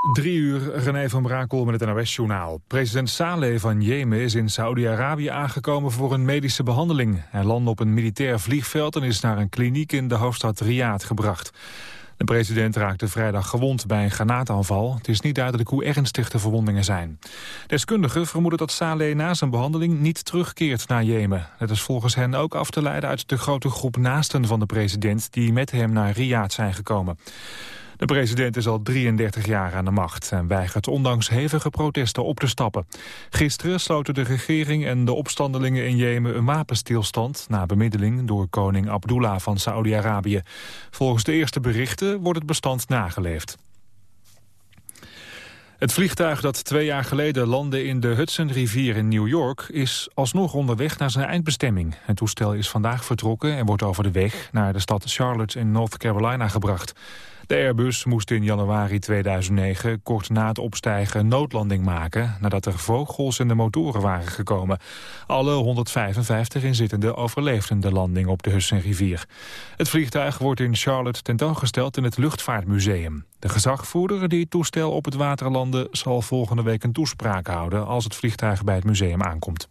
Drie uur, René van Brakel met het NOS-journaal. President Saleh van Jemen is in Saudi-Arabië aangekomen voor een medische behandeling. Hij landde op een militair vliegveld en is naar een kliniek in de hoofdstad Riyadh gebracht. De president raakte vrijdag gewond bij een granaataanval. Het is niet duidelijk hoe ernstig de verwondingen zijn. Deskundigen vermoeden dat Saleh na zijn behandeling niet terugkeert naar Jemen. Het is volgens hen ook af te leiden uit de grote groep naasten van de president... die met hem naar Riyadh zijn gekomen. De president is al 33 jaar aan de macht en weigert ondanks hevige protesten op te stappen. Gisteren sloten de regering en de opstandelingen in Jemen een wapenstilstand na bemiddeling door koning Abdullah van Saoedi-Arabië. Volgens de eerste berichten wordt het bestand nageleefd. Het vliegtuig dat twee jaar geleden landde in de Hudsonrivier in New York... is alsnog onderweg naar zijn eindbestemming. Het toestel is vandaag vertrokken en wordt over de weg... naar de stad Charlotte in North Carolina gebracht. De Airbus moest in januari 2009 kort na het opstijgen noodlanding maken... nadat er vogels in de motoren waren gekomen. Alle 155 inzittenden overleefden de landing op de Hudsonrivier. Het vliegtuig wordt in Charlotte tentoongesteld in het Luchtvaartmuseum. De gezagvoerder die het toestel op het water landde... zal volgende week een toespraak houden als het vliegtuig bij het museum aankomt.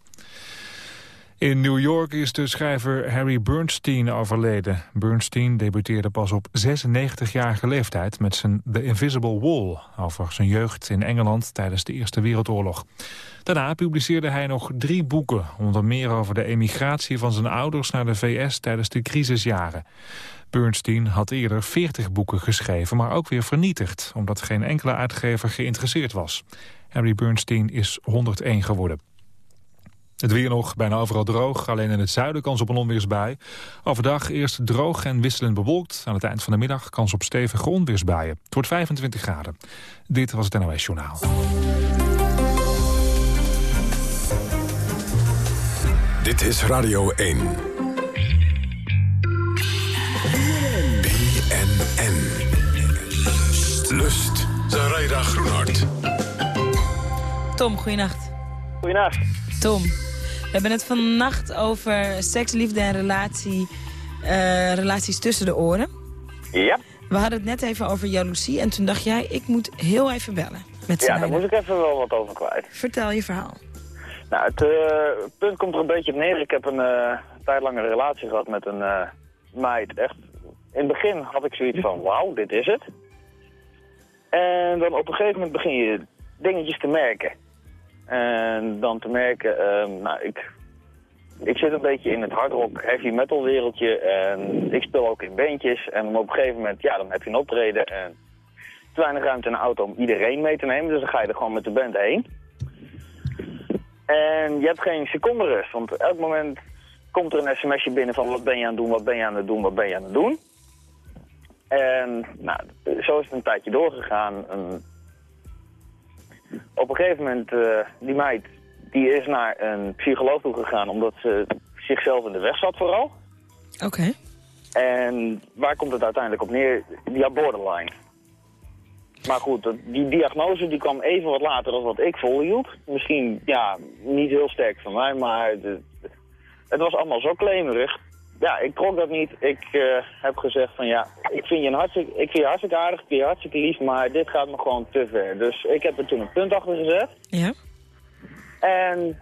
In New York is de schrijver Harry Bernstein overleden. Bernstein debuteerde pas op 96-jarige leeftijd met zijn The Invisible Wall... over zijn jeugd in Engeland tijdens de Eerste Wereldoorlog. Daarna publiceerde hij nog drie boeken... onder meer over de emigratie van zijn ouders naar de VS tijdens de crisisjaren. Bernstein had eerder 40 boeken geschreven, maar ook weer vernietigd... omdat geen enkele uitgever geïnteresseerd was. Harry Bernstein is 101 geworden. Het weer nog bijna overal droog, alleen in het zuiden kans op een onweersbui. Overdag eerst droog en wisselend bewolkt. Aan het eind van de middag kans op stevige onweersbuien. Het wordt 25 graden. Dit was het NOS Journaal. Dit is Radio 1. BNN. Lust. Zaraida Groenhart. Tom, goeienacht. Goeienacht. Tom, we hebben het vannacht over seks, liefde en relatie, uh, relaties tussen de oren. Ja. We hadden het net even over jaloezie en toen dacht jij, ik moet heel even bellen. Met ja, daar moet ik even wel wat over kwijt. Vertel je verhaal. Nou, het uh, punt komt er een beetje op neer. Ik heb een uh, tijd lang een relatie gehad met een meid. Echt, in het begin had ik zoiets van, wauw, dit is het. En dan op een gegeven moment begin je dingetjes te merken. En dan te merken, uh, nou, ik, ik zit een beetje in het hardrock heavy metal wereldje. En ik speel ook in bandjes. En op een gegeven moment, ja, dan heb je een optreden. En te weinig ruimte in de auto om iedereen mee te nemen. Dus dan ga je er gewoon met de band heen. En je hebt geen seconde rust. Want elk moment komt er een sms'je binnen van wat ben je aan het doen, wat ben je aan het doen, wat ben je aan het doen. En nou, zo is het een tijdje doorgegaan. Op een gegeven moment, uh, die meid, die is naar een psycholoog toe gegaan omdat ze zichzelf in de weg zat vooral. Oké. En waar komt het uiteindelijk op neer? Ja, borderline. Maar goed, die diagnose die kwam even wat later dan wat ik volhield. Misschien, ja, niet heel sterk van mij, maar het was allemaal zo klemerig ja, ik trok dat niet. Ik uh, heb gezegd van ja, ik vind, je een hartstikke, ik vind je hartstikke aardig, ik vind je hartstikke lief, maar dit gaat me gewoon te ver. Dus ik heb er toen een punt achter gezet. Ja. En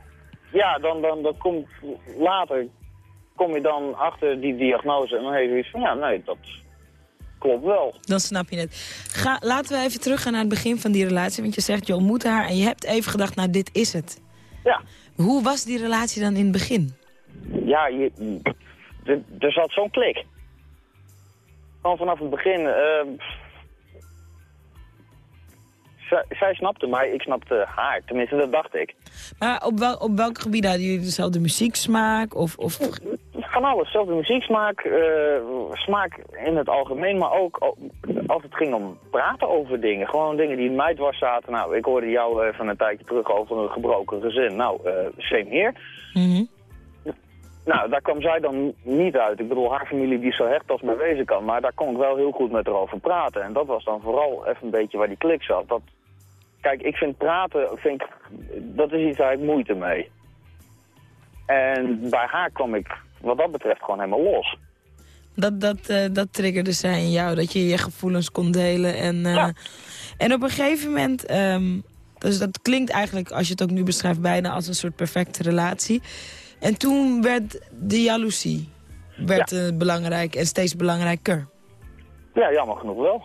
ja, dan, dan, dan komt later kom je dan achter die diagnose en dan heeft je iets van ja, nee, dat klopt wel. Dan snap je het. Ga, laten we even teruggaan naar het begin van die relatie, want je zegt je ontmoette haar en je hebt even gedacht, nou dit is het. Ja. Hoe was die relatie dan in het begin? Ja, je, er zat zo'n klik. Gewoon vanaf het begin. Uh, zij, snapte mij, ik snapte haar. Tenminste, dat dacht ik. Maar op, wel, op welk gebied hadden jullie dezelfde muzieksmaak? Of, of... Van alles. Dezelfde muzieksmaak, uh, smaak in het algemeen, maar ook als het ging om praten over dingen. Gewoon dingen die in mij dwars zaten. Nou, ik hoorde jou van een tijdje terug over een gebroken gezin. Nou, uh, same hier. Mm nou, daar kwam zij dan niet uit. Ik bedoel, haar familie die zo hecht als maar wezen kan. Maar daar kon ik wel heel goed met haar over praten. En dat was dan vooral even een beetje waar die klik zat. Dat, kijk, ik vind praten, vind ik, dat is iets waar ik moeite mee. En bij haar kwam ik wat dat betreft gewoon helemaal los. Dat, dat, uh, dat triggerde zij in jou, dat je je gevoelens kon delen. En, uh, ja. En op een gegeven moment... ehm, dus dat klinkt eigenlijk, als je het ook nu beschrijft... bijna als een soort perfecte relatie. En toen werd de jaloezie werd, eh, belangrijk en steeds belangrijker. Ja, jammer genoeg wel.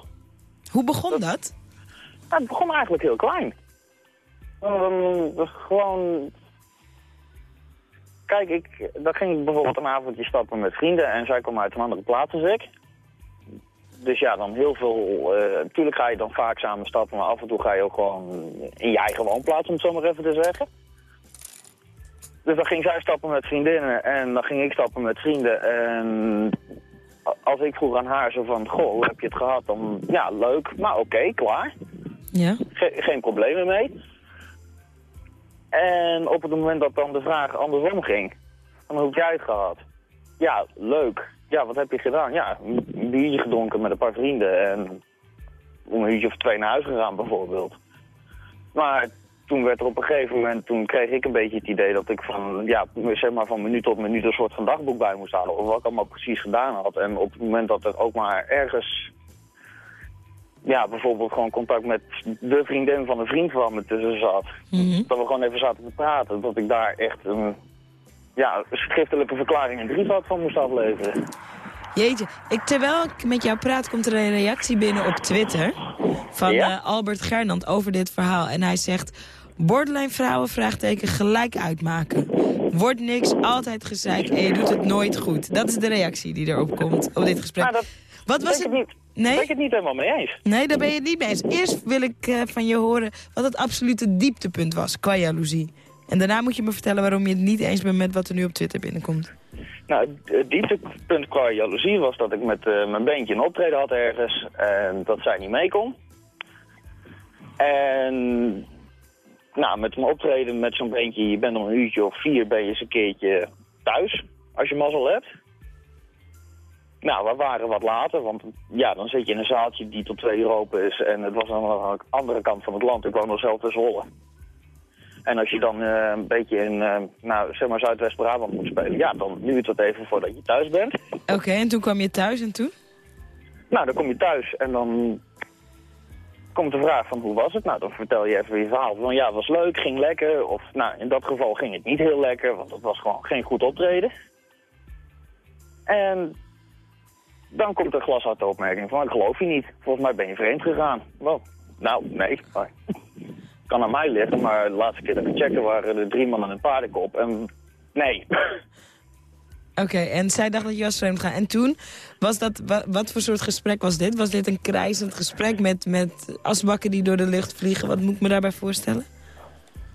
Hoe begon dat? Nou, het begon eigenlijk heel klein. Um, gewoon... Kijk, ik, dan ging ik bijvoorbeeld een avondje stappen met vrienden en zij kwam uit een andere plaats als ik. Dus ja, dan heel veel... eh natuurlijk ga je dan vaak samen stappen, maar af en toe ga je ook gewoon in je eigen woonplaats, om het zo maar even te zeggen. Dus dan ging zij stappen met vriendinnen en dan ging ik stappen met vrienden. En als ik vroeg aan haar zo van, goh, hoe heb je het gehad? Dan, ja, leuk, maar oké, klaar. Ja. Ge- geen problemen mee. En op het moment dat dan de vraag andersom ging, van hoe heb jij het gehad? Ja, leuk. Ja, wat heb je gedaan? Ja, een biertje gedronken met een paar vrienden en om een uurtje of twee naar huis gegaan bijvoorbeeld. Maar toen werd er op een gegeven moment, toen kreeg ik een beetje het idee dat ik van, ja, zeg maar van minuut tot minuut een soort van dagboek bij moest halen. Of wat ik allemaal precies gedaan had. En op het moment dat er ook maar ergens ja, bijvoorbeeld gewoon contact met de vriendin van een vriend van me tussen zat. Mhm. Dat we gewoon even zaten te praten. Dat ik daar echt een, ja, schriftelijke verklaring in drievoud van moest afleveren. Jeetje, ik, terwijl ik met jou praat komt er een reactie binnen op Twitter... van Ja? eh, Albert Gernand over dit verhaal. En hij zegt... Borderline vrouwen, vraagteken, gelijk uitmaken. Wordt niks, altijd gezeik en je doet het nooit goed. Dat is de reactie die erop komt, op dit gesprek. Maar dat Wat was het? het niet, Nee? ben ik het niet helemaal mee eens. Nee, daar ben je het niet mee eens. Eerst wil ik eh, van je horen wat het absolute dieptepunt was qua jaloezie. En daarna moet je me vertellen waarom je het niet eens bent met wat er nu op Twitter binnenkomt. Nou, het- het dieptepunt qua jaloezie was dat ik met eh, mijn beentje een optreden had ergens en dat zij niet mee kon. En nou, met een optreden met zo'n beentje, je bent om een uurtje of vier ben je eens een keertje thuis, als je mazzel hebt. Nou, we waren wat later, want ja, dan zit je in een zaaltje die tot twee uur open is en het was aan de andere kant van het land. Ik woon nog zelf in Zwolle. En als je dan eh, een beetje in, eh, nou, zeg maar Zuidwest-Brabant moet spelen, ja, dan duurt het even voordat je thuis bent. Oké, en toen kwam je thuis en toen? Nou, dan kom je thuis en dan komt de vraag van hoe was het? Nou, dan vertel je even je verhaal van ja, was leuk, ging lekker. Of nou, in dat geval ging het niet heel lekker, want het was gewoon geen goed optreden. En dan komt een glasharde opmerking van ik geloof je niet. Volgens mij ben je vreemd gegaan. Wel, nou, nee. Maar, kan aan mij liggen, maar de laatste keer dat ik checkte waren er drie mannen en een paardenkop. En nee. Oké, en zij dacht dat je was vreemd gaan. En toen, was dat, wa- wat voor soort gesprek was dit? Was dit een krijzend gesprek met, met asbakken die door de lucht vliegen? Wat moet ik me daarbij voorstellen?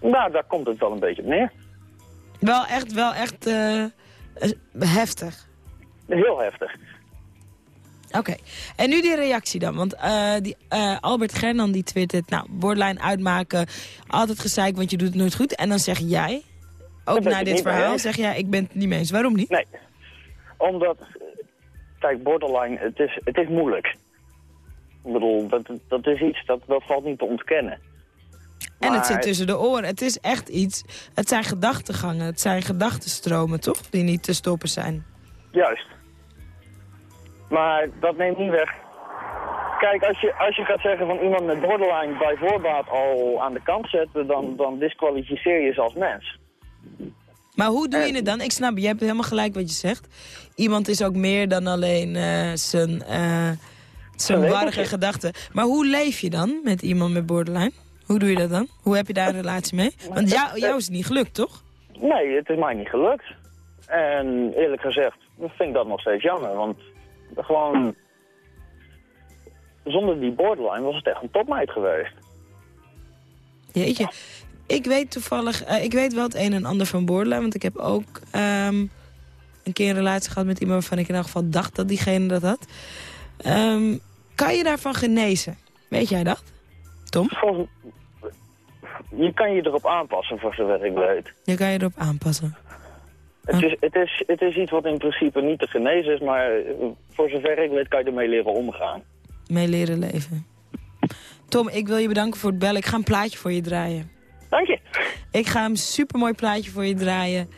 nou, daar komt het wel een beetje op neer. Wel echt, wel echt eh, eh, heftig. Heel heftig. Oké, en nu die reactie dan. Want eh, die, Albert Gernan die twittert, nou, borderline uitmaken, altijd gezeik, want je doet het nooit goed. En dan zeg jij, ook ben ik na het dit verhaal, zeg jij, ik ben het niet mee eens. Waarom niet? Nee. Omdat, kijk, borderline, het is, het is moeilijk. Ik bedoel, dat, dat is iets, dat, dat valt niet te ontkennen. En het zit tussen de oren. Het is echt iets, het zijn gedachtegangen, het zijn gedachtenstromen, toch? Die niet te stoppen zijn. Juist. Maar dat neemt niet weg. Kijk, als je, als je gaat zeggen van iemand met borderline bij voorbaat al aan de kant zetten, dan, dan disqualificeer je ze als mens. Maar hoe doe je het dan? Ik snap, je hebt helemaal gelijk wat je zegt. Iemand is ook meer dan alleen eh, zijn, eh zijn warrige gedachten. Maar hoe leef je dan met iemand met borderline? Hoe doe je dat dan? Hoe heb je daar een relatie mee? Want jou, jou is het niet gelukt, toch? Nee, het is mij niet gelukt. En eerlijk gezegd, vind ik dat nog steeds jammer. Want gewoon, zonder die borderline was het echt een topmeid geweest. Jeetje. Ik weet toevallig, eh, ik weet wel het een en ander van borderline. Want ik heb ook ehm, een keer een relatie gehad met iemand waarvan ik in elk geval dacht dat diegene dat had. Ehm, kan je daarvan genezen? Weet jij dat? Tom? Volgens, je kan je erop aanpassen, voor zover ik weet. Je kan je erop aanpassen. Het is, het, is, het is iets wat in principe niet te genezen is, maar eh, voor zover ik weet kan je ermee leren omgaan. Mee leren leven. Tom, ik wil je bedanken voor het bellen. Ik ga een plaatje voor je draaien. Dank je. Ik ga een supermooi plaatje voor je draaien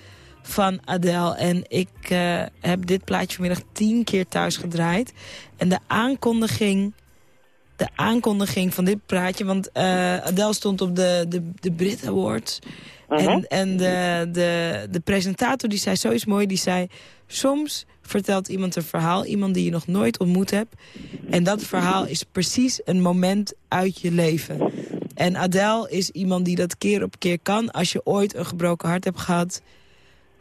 van Adele. En ik eh, heb dit plaatje vanmiddag tien keer thuis gedraaid. En de aankondiging de aankondiging van dit praatje. Want uh, Adele stond op de, de, de Brit Awards. Mhm. En, en de, de, de presentator die zei zoiets mooi. Die zei, soms vertelt iemand een verhaal. Iemand die je nog nooit ontmoet hebt. En dat verhaal is precies een moment uit je leven. En Adele is iemand die dat keer op keer kan. Als je ooit een gebroken hart hebt gehad...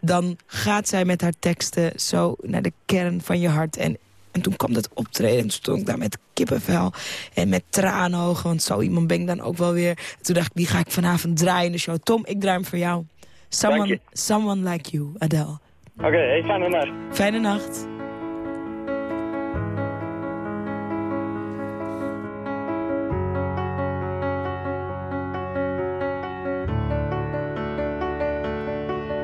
dan gaat zij met haar teksten zo naar de kern van je hart. En, en toen kwam dat optreden. En toen stond ik daar met kippenvel en met traanogen. Want zo iemand ben ik dan ook wel weer. En toen dacht ik, die ga ik vanavond draaien in de show. Tom, ik draai hem voor jou. Someone, someone like you, Adele. Oké, hey, fijne nacht. Fijne nacht.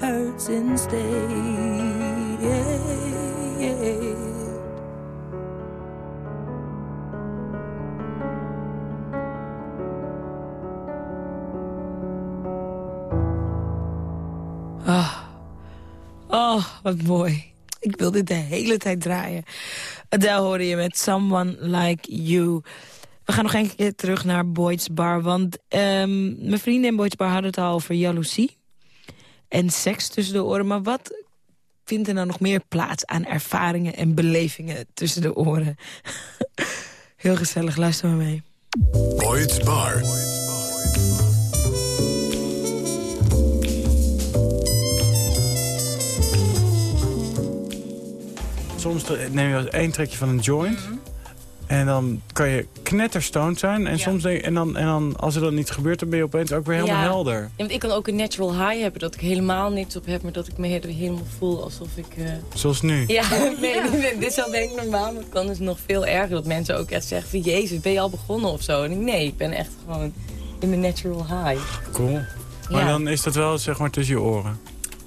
Hurts instead. Oh. oh, wat mooi. Ik wil dit de hele tijd draaien. Adele hoorde je met Someone Like You. We gaan nog een keer terug naar Boyd's Bar. Want um, mijn vrienden in Boyd's Bar hadden het al over jaloezie. En seks tussen de oren. Maar wat vindt er nou nog meer plaats aan ervaringen en belevingen tussen de oren? Heel gezellig, luister maar mee. Boyd's Bar. Soms neem je één trekje van een joint. En dan kan je knetterstoned zijn. En, soms denk, en, dan, en dan, als er dan niet gebeurt, dan ben je opeens ook weer helemaal Ja. helder. Ja, want ik kan ook een natural high hebben, dat ik helemaal niks op heb, maar dat ik me he- helemaal voel alsof ik... eh, Zoals nu. Ja, nee, dit is al denk ik normaal, maar het kan dus nog veel erger. Dat mensen ook echt zeggen van, jezus, ben je al begonnen of zo? En ik, nee, ik ben echt gewoon in mijn natural high. Cool. Maar Ja. dan is dat wel zeg maar tussen je oren.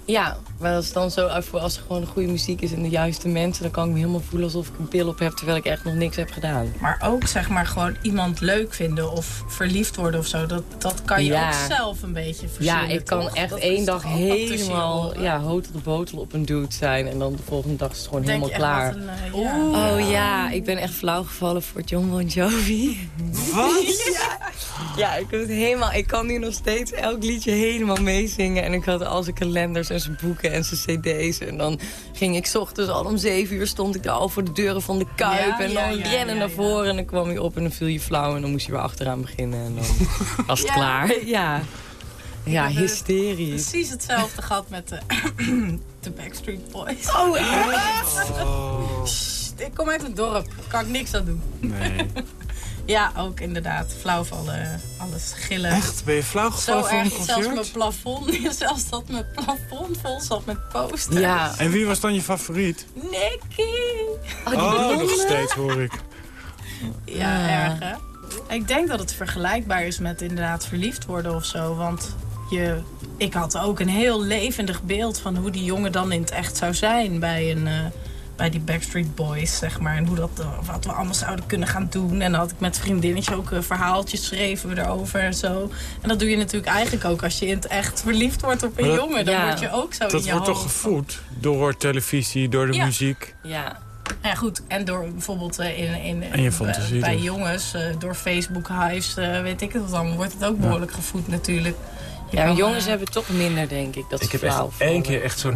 Ja, maar als het dan zo als er gewoon goede muziek is en de juiste mensen, dan kan ik me helemaal voelen alsof ik een pil op heb, terwijl ik echt nog niks heb gedaan. Maar ook zeg maar gewoon iemand leuk vinden of verliefd worden of zo. Dat, dat kan je Ja. ook zelf een beetje Ja, verzinnen. ik kan toch? echt Dat één is dag helemaal ja, hotel de botel op een dude zijn. En dan de volgende dag is het gewoon Denk helemaal klaar. een, eh, ja. Oh ja, ik ben echt flauw gevallen voor John Bon Jovi. Wat? ja. ja, ik, het helemaal, ik kan nu nog steeds elk liedje helemaal meezingen. En ik had al zijn kalenders en zijn boeken en zijn cd's. En dan ging ik 's ochtends al om zeven uur stond ik daar al voor de deuren van de Kuip. Ja, en dan ja, rennen ja, naar ja. voren. En dan kwam je op en dan viel je flauw. En dan moest je weer achteraan beginnen. En dan was het Ja. klaar. Ja, ja hysterisch. Precies hetzelfde gehad met de, de Backstreet Boys. Oh, echt? Sst, Ik kom uit het dorp, kan ik niks aan doen. Nee. Ja, ook inderdaad. Flauwvallen, alles gillen. Echt? Ben je flauw Zo gevallen voor een erg, zelfs mijn plafond, zelfs dat mijn plafond vol zat met posters. Ja. En wie was dan je favoriet? Nicky! Oh, nog steeds hoor ik. Ja, Ja. erg hè? Ik denk dat het vergelijkbaar is met inderdaad verliefd worden of zo. Want je, ik had ook een heel levendig beeld van hoe die jongen dan in het echt zou zijn bij, een, eh, bij die Backstreet Boys, zeg maar. En hoe dat, eh, wat we allemaal zouden kunnen gaan doen. En dan had ik met vriendinnetjes ook eh, verhaaltjes schreven we erover en zo. En dat doe je natuurlijk eigenlijk ook als je in het echt verliefd wordt op een dat- jongen. Dan Ja. word je ook zo in Dat je wordt toch gevoed door televisie, door de Ja. muziek. Ja. Ja, goed. En door bijvoorbeeld eh, in, in, fantasie bij, bij dus. jongens, door Facebook hives, eh, weet ik het wat dan, wordt het ook behoorlijk gevoed natuurlijk. Je Ja, jongens hebben toch minder, denk ik, dat Ik heb echt één keer echt zo'n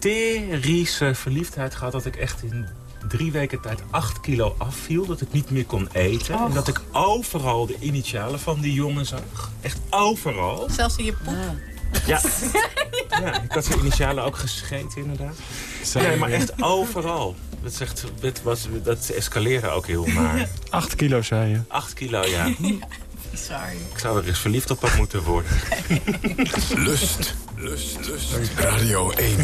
hysterische verliefdheid gehad... dat ik echt in drie weken tijd acht kilo afviel. Dat ik niet meer kon eten. En dat ik overal de initialen van die jongen zag. Echt overal. Zelfs in je poep. Ja. ja, ik had zijn initialen ook gescheten inderdaad. Ja, maar echt overal. Dat, is echt, dat, was, dat escaleren ook heel maar. Acht kilo, zei je. Acht kilo, ja. Sorry. Ik zou er eens verliefd op hebben moeten worden. Lust. Lust. Lust. Radio 1.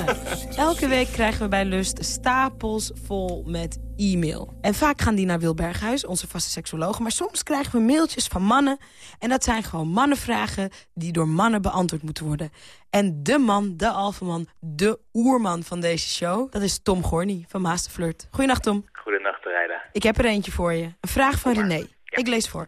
Elke week krijgen we bij Lust stapels vol met e-mail. En vaak gaan die naar Wil Berghuis, onze vaste seksoloog. Maar soms krijgen we mailtjes van mannen. En dat zijn gewoon mannenvragen die door mannen beantwoord moeten worden. En de man, de alfaman, de oerman van deze show... dat is Tom Gorny van Masterflirt. Goedenacht, Tom. Goedenacht, Rijda. Ik heb er eentje voor je. Een vraag van René. Ik lees voor.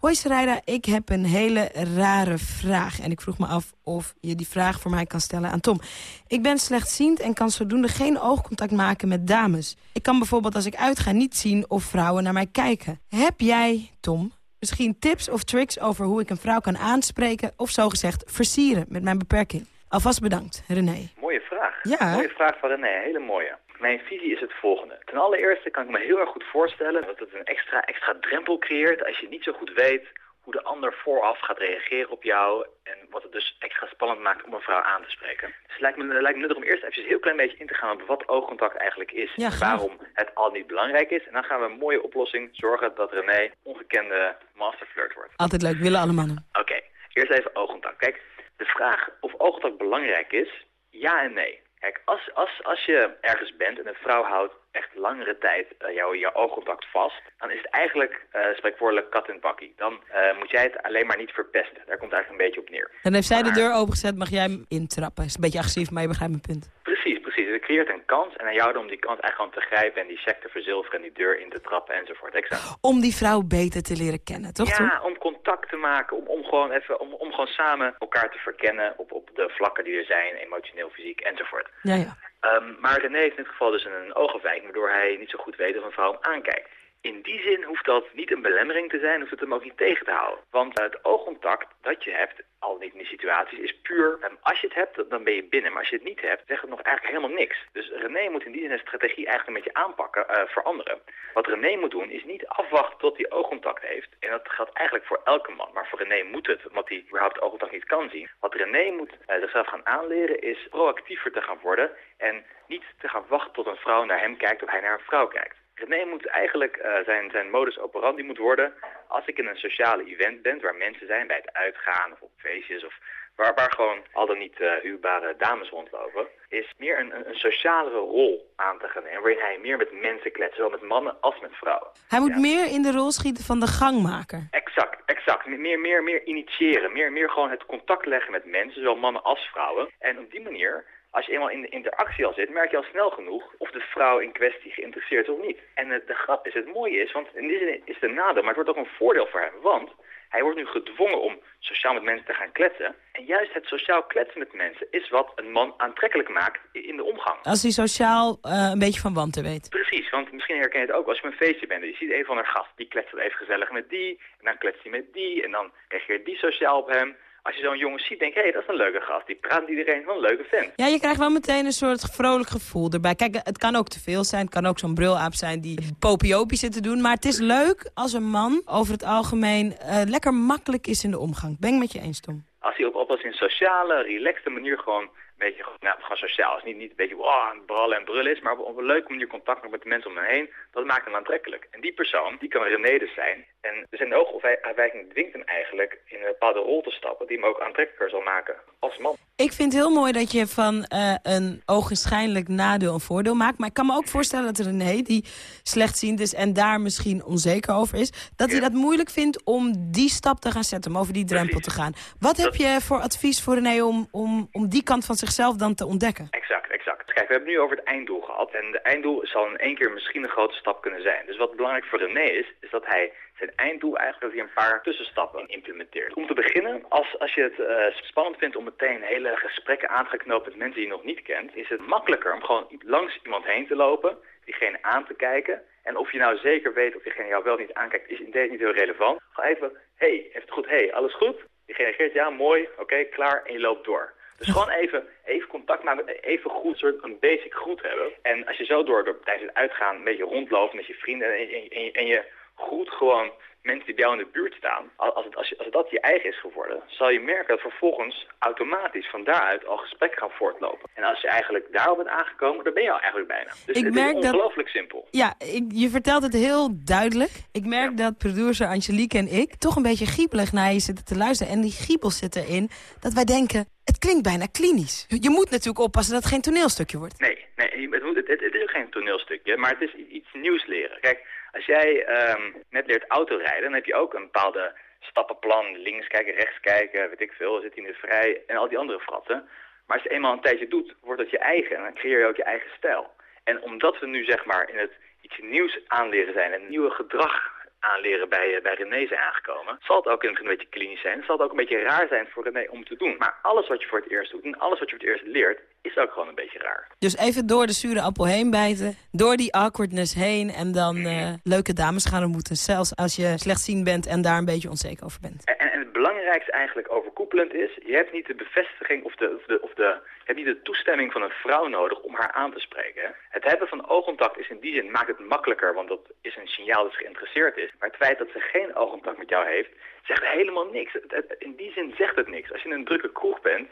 Hoi Sarayda, ik heb een hele rare vraag. En ik vroeg me af of je die vraag voor mij kan stellen aan Tom. Ik ben slechtziend en kan zodoende geen oogcontact maken met dames. Ik kan bijvoorbeeld als ik uitga niet zien of vrouwen naar mij kijken. Heb jij, Tom, misschien tips of tricks over hoe ik een vrouw kan aanspreken... of zogezegd versieren met mijn beperking? Alvast bedankt, René. Mooie vraag. Ja. Mooie vraag van René, hele mooie. Mijn visie is het volgende. Ten allereerste kan ik me heel erg goed voorstellen dat het een extra, extra drempel creëert als je niet zo goed weet hoe de ander vooraf gaat reageren op jou en wat het dus extra spannend maakt om een vrouw aan te spreken. Dus het lijkt me, het lijkt me nuttig om eerst even een heel klein beetje in te gaan op wat oogcontact eigenlijk is. Ja, en waarom het al niet belangrijk is. En dan gaan we een mooie oplossing zorgen dat René ongekende masterflirt wordt. Altijd leuk, willen alle mannen. Oké, eerst even oogcontact. Kijk, de vraag of oogcontact belangrijk is, ja en nee. Kijk, als, als, als je ergens bent en een vrouw houdt echt langere tijd uh, jouw jou oogcontact vast, dan is het eigenlijk uh, spreekwoordelijk kat en bakkie. Dan uh, moet jij het alleen maar niet verpesten. Daar komt het eigenlijk een beetje op neer. Dan heeft zij maar... de deur opengezet, mag jij hem intrappen. Is een beetje agressief, maar je begrijpt mijn punt. Precies, Het creëert een kans en aan jou om die kans eigenlijk gewoon te grijpen en die check te verzilveren en die deur in te trappen enzovoort. Exact. Om die vrouw beter te leren kennen, toch? Ja, Tom? om contact te maken, om, om gewoon even, om, om gewoon samen elkaar te verkennen op, op de vlakken die er zijn, emotioneel, fysiek enzovoort. Ja, ja. Um, maar René heeft in dit geval dus een oogafwijking, waardoor hij niet zo goed weet of een vrouw hem aankijkt. In die zin hoeft dat niet een belemmering te zijn, hoeft het hem ook niet tegen te houden. Want het oogcontact dat je hebt, al niet in die situaties, is puur... Als je het hebt, dan ben je binnen. Maar als je het niet hebt, zegt het nog eigenlijk helemaal niks. Dus René moet in die zin een strategie eigenlijk een beetje aanpakken, uh, veranderen. Wat René moet doen, is niet afwachten tot hij oogcontact heeft. En dat geldt eigenlijk voor elke man. Maar voor René moet het, omdat hij überhaupt oogcontact niet kan zien. Wat René moet uh, zichzelf gaan aanleren, is proactiever te gaan worden... en niet te gaan wachten tot een vrouw naar hem kijkt of hij naar een vrouw kijkt. René moet eigenlijk uh, zijn, zijn modus operandi moet worden als ik in een sociale event ben waar mensen zijn bij het uitgaan of op feestjes of waar, waar gewoon al dan niet uh, huwbare dames rondlopen, is meer een, een, socialere rol aan te gaan nemen waarin hij meer met mensen kletst, zowel met mannen als met vrouwen. Hij moet ja. meer in de rol schieten van de gangmaker. Exact, exact. Meer, meer, meer initiëren, meer, meer gewoon het contact leggen met mensen, zowel mannen als vrouwen. En op die manier als je eenmaal in de interactie al zit, merk je al snel genoeg of de vrouw in kwestie geïnteresseerd is of niet. En de, de grap is, het mooie is, want in die zin is het een nadeel, maar het wordt ook een voordeel voor hem. Want hij wordt nu gedwongen om sociaal met mensen te gaan kletsen. En juist het sociaal kletsen met mensen is wat een man aantrekkelijk maakt in de omgang. Als hij sociaal uh, een beetje van wanten weet. Precies, want misschien herken je het ook als je op een feestje bent. Je ziet een van haar gast, die kletst even gezellig met die. En dan kletst hij met die en dan reageert die sociaal op hem als je zo'n jongen ziet, denk je, hé, hey, dat is een leuke gast. Die praat iedereen van een leuke vent. Ja, je krijgt wel meteen een soort vrolijk gevoel erbij. Kijk, het kan ook te veel zijn. Het kan ook zo'n brulaap zijn die popiopie zit te doen. Maar het is leuk als een man over het algemeen uh, lekker makkelijk is in de omgang. Ben ik met je eens, Tom? Als hij op, op als een sociale, relaxte manier gewoon beetje nou, gewoon sociaal is. Niet, niet een beetje wow, brallen en brullen is, maar op, een leuke manier contact met de mensen om hem heen. Dat maakt hem aantrekkelijk. En die persoon, die kan René dus zijn. En zijn oogafwijking dwingt hem eigenlijk in een bepaalde rol te stappen die hem ook aantrekkelijker zal maken als man. Ik vind het heel mooi dat je van uh, een ogenschijnlijk nadeel een voordeel maakt. Maar ik kan me ook voorstellen dat René, die slechtziend is en daar misschien onzeker over is... dat ja. hij dat moeilijk vindt om die stap te gaan zetten, om over die drempel Precies. te gaan. Wat dat... heb je voor advies voor René om, om, om die kant van zichzelf dan te ontdekken? Exact, exact. Kijk, we hebben nu over het einddoel gehad. En het einddoel zal in één keer misschien een grote stap kunnen zijn. Dus wat belangrijk voor René is, is dat hij zijn einddoel eigenlijk dat hij een paar tussenstappen implementeert. Om te beginnen, als, als je het uh, spannend vindt om meteen hele gesprekken aan te knopen met mensen die je nog niet kent, is het makkelijker om gewoon langs iemand heen te lopen, diegene aan te kijken. En of je nou zeker weet of diegene jou wel niet aankijkt, is in deze niet heel relevant. Ga even, hey, heeft het goed, hey, alles goed? Diegene reageert, ja, mooi, oké, klaar, en je loopt door. Dus gewoon even, even contact maken, even goed, soort een basic groet hebben. En als je zo door, tijdens het uitgaan een beetje rondloopt met je vrienden en, en, en, en je goed gewoon mensen die bij jou in de buurt staan, als, het, als, je, als dat je eigen is geworden, zal je merken dat vervolgens automatisch van daaruit al gesprekken gaan voortlopen. En als je eigenlijk daarop bent aangekomen, dan ben je al eigenlijk bijna. Dus ik het merk is ongelooflijk dat, simpel. Ja, ik, je vertelt het heel duidelijk. Ik merk ja. dat producer Angelique en ik toch een beetje giebelig naar je zitten te luisteren. En die giebel zit erin dat wij denken, het klinkt bijna klinisch. Je moet natuurlijk oppassen dat het geen toneelstukje wordt. Nee, nee het, moet, het, het, het is ook geen toneelstukje, maar het is iets nieuws leren. Kijk, als jij um, net leert autorijden, dan heb je ook een bepaalde stappenplan. Links kijken, rechts kijken, weet ik veel, zit in de vrij en al die andere fratten. Maar als je eenmaal een tijdje doet, wordt dat je eigen en dan creëer je ook je eigen stijl. En omdat we nu zeg maar in het iets nieuws aanleren zijn en nieuwe gedrag aanleren bij, uh, bij René zijn aangekomen, zal het ook een beetje klinisch zijn. Zal het ook een beetje raar zijn voor René om te doen. Maar alles wat je voor het eerst doet en alles wat je voor het eerst leert, is ook gewoon een beetje raar. Dus even door de zure appel heen bijten, door die awkwardness heen en dan uh, leuke dames gaan ontmoeten. Zelfs als je slechtziend bent en daar een beetje onzeker over bent. En, belangrijkste eigenlijk overkoepelend is, je hebt niet de bevestiging of de, of de, of je hebt niet de toestemming van een vrouw nodig om haar aan te spreken. Het hebben van oogcontact is in die zin, maakt het makkelijker, want dat is een signaal dat ze geïnteresseerd is. Maar het feit dat ze geen oogcontact met jou heeft, zegt helemaal niks. In die zin zegt het niks. Als je in een drukke kroeg bent,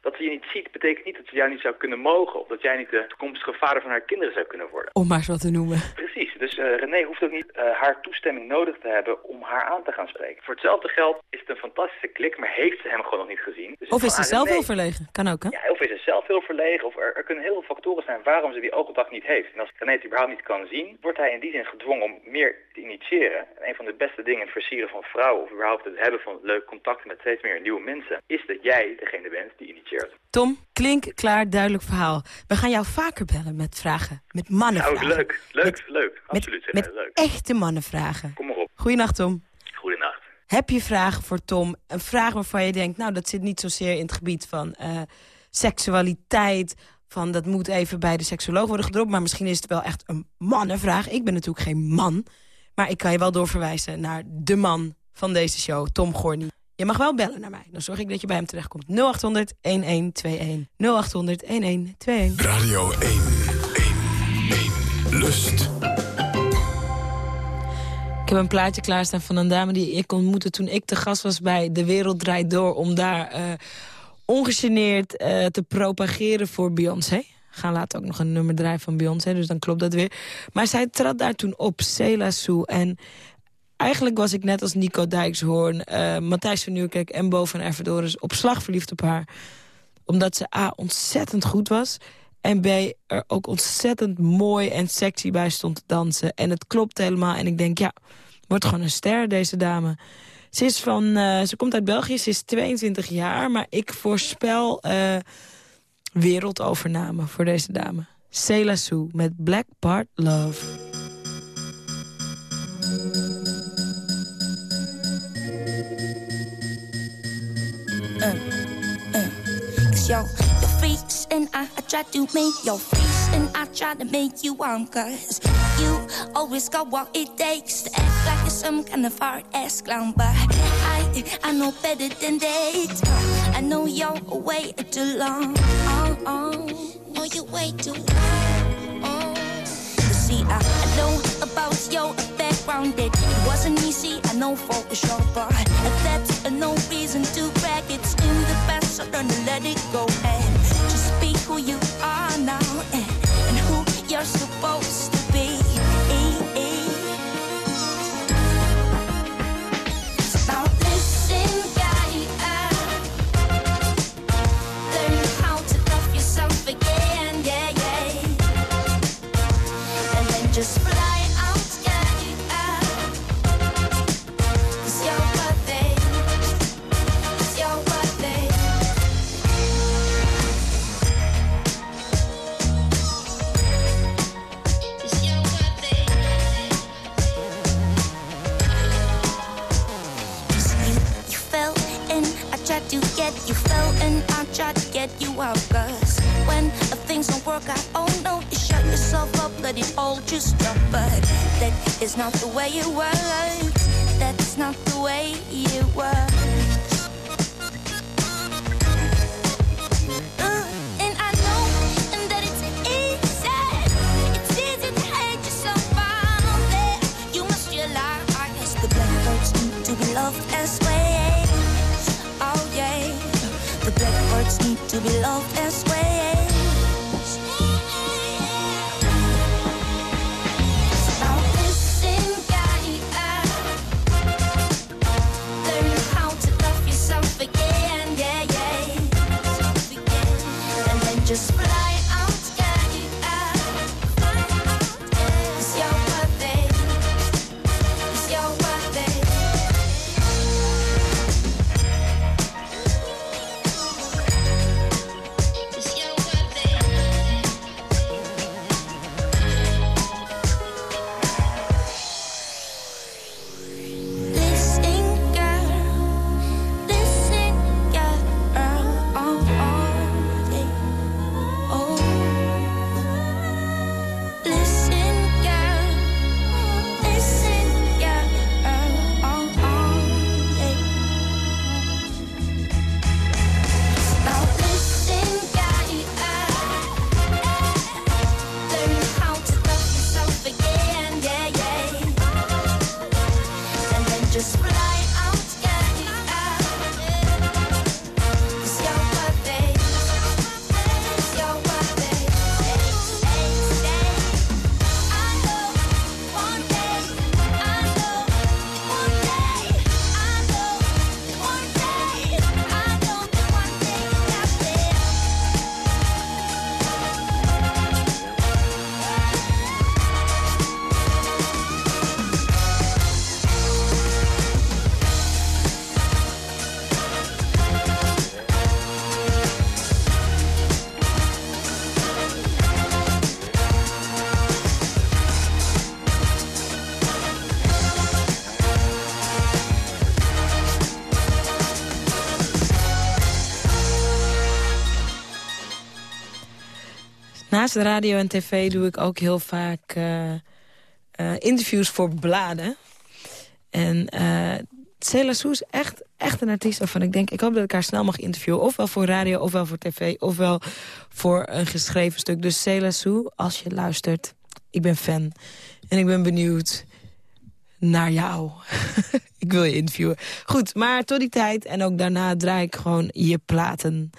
Dat ze je niet ziet, betekent niet dat ze jou niet zou kunnen mogen. Of dat jij niet de toekomstige vader van haar kinderen zou kunnen worden. Om maar eens wat te noemen. Precies. Dus uh, René hoeft ook niet uh, haar toestemming nodig te hebben om haar aan te gaan spreken. Voor hetzelfde geld is het een fantastische klik, maar heeft ze hem gewoon nog niet gezien. Dus of is ze zelf René, heel verlegen? Kan ook, hè? Ja, of is ze zelf heel verlegen. Of er, er, kunnen heel veel factoren zijn waarom ze die oogcontact niet heeft. En als René het überhaupt niet kan zien, wordt hij in die zin gedwongen om meer te initiëren. En een van de beste dingen in het versieren van vrouwen, of überhaupt het hebben van leuk contact met steeds meer nieuwe mensen, is dat jij degene bent die initieert. Tom, klink, klaar, duidelijk verhaal. We gaan jou vaker bellen met vragen, met mannenvragen. Nou, leuk, leuk, met, leuk. Absoluut. Met, met leuk. echte mannenvragen. Kom maar op. Goedenacht, Tom. Goedenacht. Heb je vragen voor Tom? Een vraag waarvan je denkt, nou, dat zit niet zozeer in het gebied van uh, seksualiteit... van dat moet even bij de seksoloog worden gedropt... maar misschien is het wel echt een mannenvraag. Ik ben natuurlijk geen man, maar ik kan je wel doorverwijzen... naar de man van deze show, Tom Gorny. Je mag wel bellen naar mij. Dan zorg ik dat je bij hem terechtkomt. 0800-1121. 0800-1121. Radio 1. 1. 1. Lust. Ik heb een plaatje klaarstaan van een dame die ik ontmoette... toen ik te gast was bij De Wereld Draait Door... om daar uh, ongegeneerd uh, te propageren voor Beyoncé. Gaan later ook nog een nummer draaien van Beyoncé, dus dan klopt dat weer. Maar zij trad daar toen op, Cela Sue. En eigenlijk was ik net als Nico Dijkshoorn, uh, Matthijs van Nieuwkerk en Bo van Ervedorens op slag verliefd op haar. Omdat ze A, ontzettend goed was... en B, er ook ontzettend mooi en sexy bij stond te dansen. En het klopt helemaal. En ik denk, ja, wordt gewoon een ster, deze dame. Ze, is van, uh, ze komt uit België, ze is 22 jaar... maar ik voorspel uh, wereldovername voor deze dame. Cela Sue met Black Part Love. Your, your face and I, I try to make your face and I try to make you warm Cause you always got what it takes to act like you're some kind of hard ass clown But I, I know better than that I know you're way too long oh, oh. Know you're way too long oh. See, I, I know about your background it wasn't easy, I know for sure But that's no reason to brag, it's in the past, so don't let it go. And just be who you are now and, and who you're supposed get Cause when things don't work out, oh no, you shut yourself up, let it all just drop But that is not the way it works That's not the way it works Uh, and I know that it's easy. It's easy to hate yourself out there. You must realize the blackbirds need to be loved as well. Blackbirds need to be loved as well. Radio en tv doe ik ook heel vaak uh, interviews voor bladen. En uh, Cela Sou is echt, echt een artiest waarvan ik denk... ik hoop dat ik haar snel mag interviewen. Ofwel voor radio, ofwel voor tv, ofwel voor een geschreven stuk. Dus Cela Sou, als je luistert, ik ben fan. En ik ben benieuwd naar jou. ik wil je interviewen. Goed, maar tot die tijd en ook daarna draai ik gewoon je platen.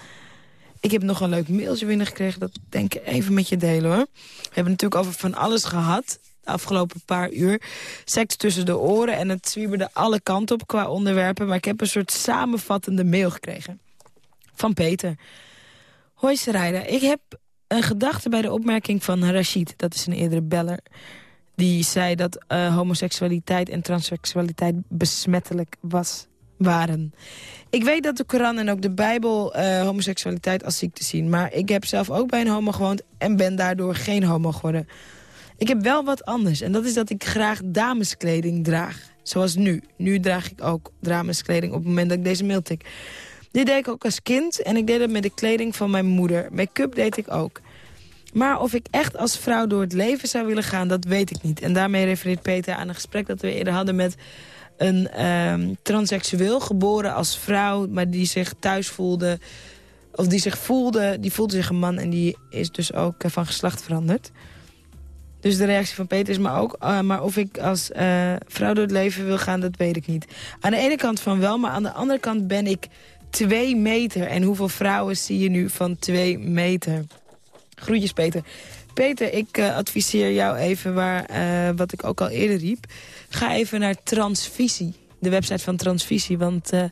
Ik heb nog een leuk mailtje binnengekregen. Dat denk ik even met je delen hoor. We hebben natuurlijk over van alles gehad. De afgelopen paar uur. Seks tussen de oren. En het zwieberde alle kanten op qua onderwerpen. Maar ik heb een soort samenvattende mail gekregen. Van Peter. Hoi Sarayda, ik heb een gedachte bij de opmerking van Rashid. Dat is een eerdere beller. Die zei dat uh, homoseksualiteit en transseksualiteit besmettelijk was, waren. Ik weet dat de Koran en ook de Bijbel uh, homoseksualiteit als ziekte zien. Maar ik heb zelf ook bij een homo gewoond en ben daardoor geen homo geworden. Ik heb wel wat anders. En dat is dat ik graag dameskleding draag. Zoals nu. Nu draag ik ook dameskleding op het moment dat ik deze mail tik. Dit deed ik ook als kind en ik deed het met de kleding van mijn moeder. Make-up deed ik ook. Maar of ik echt als vrouw door het leven zou willen gaan, dat weet ik niet. En daarmee refereert Peter aan een gesprek dat we eerder hadden met een um, transseksueel, geboren als vrouw, maar die zich thuis voelde, of die zich voelde, die voelde zich een man en die is dus ook uh, van geslacht veranderd. Dus de reactie van Peter is maar ook, uh, maar of ik als uh, vrouw door het leven wil gaan, dat weet ik niet. Aan de ene kant van wel, maar aan de andere kant ben ik twee meter. En hoeveel vrouwen zie je nu van twee meter? Groetjes, Peter. Peter, ik uh, adviseer jou even waar, uh, wat ik ook al eerder riep. Ga even naar Transvisie, de website van Transvisie. Want uh,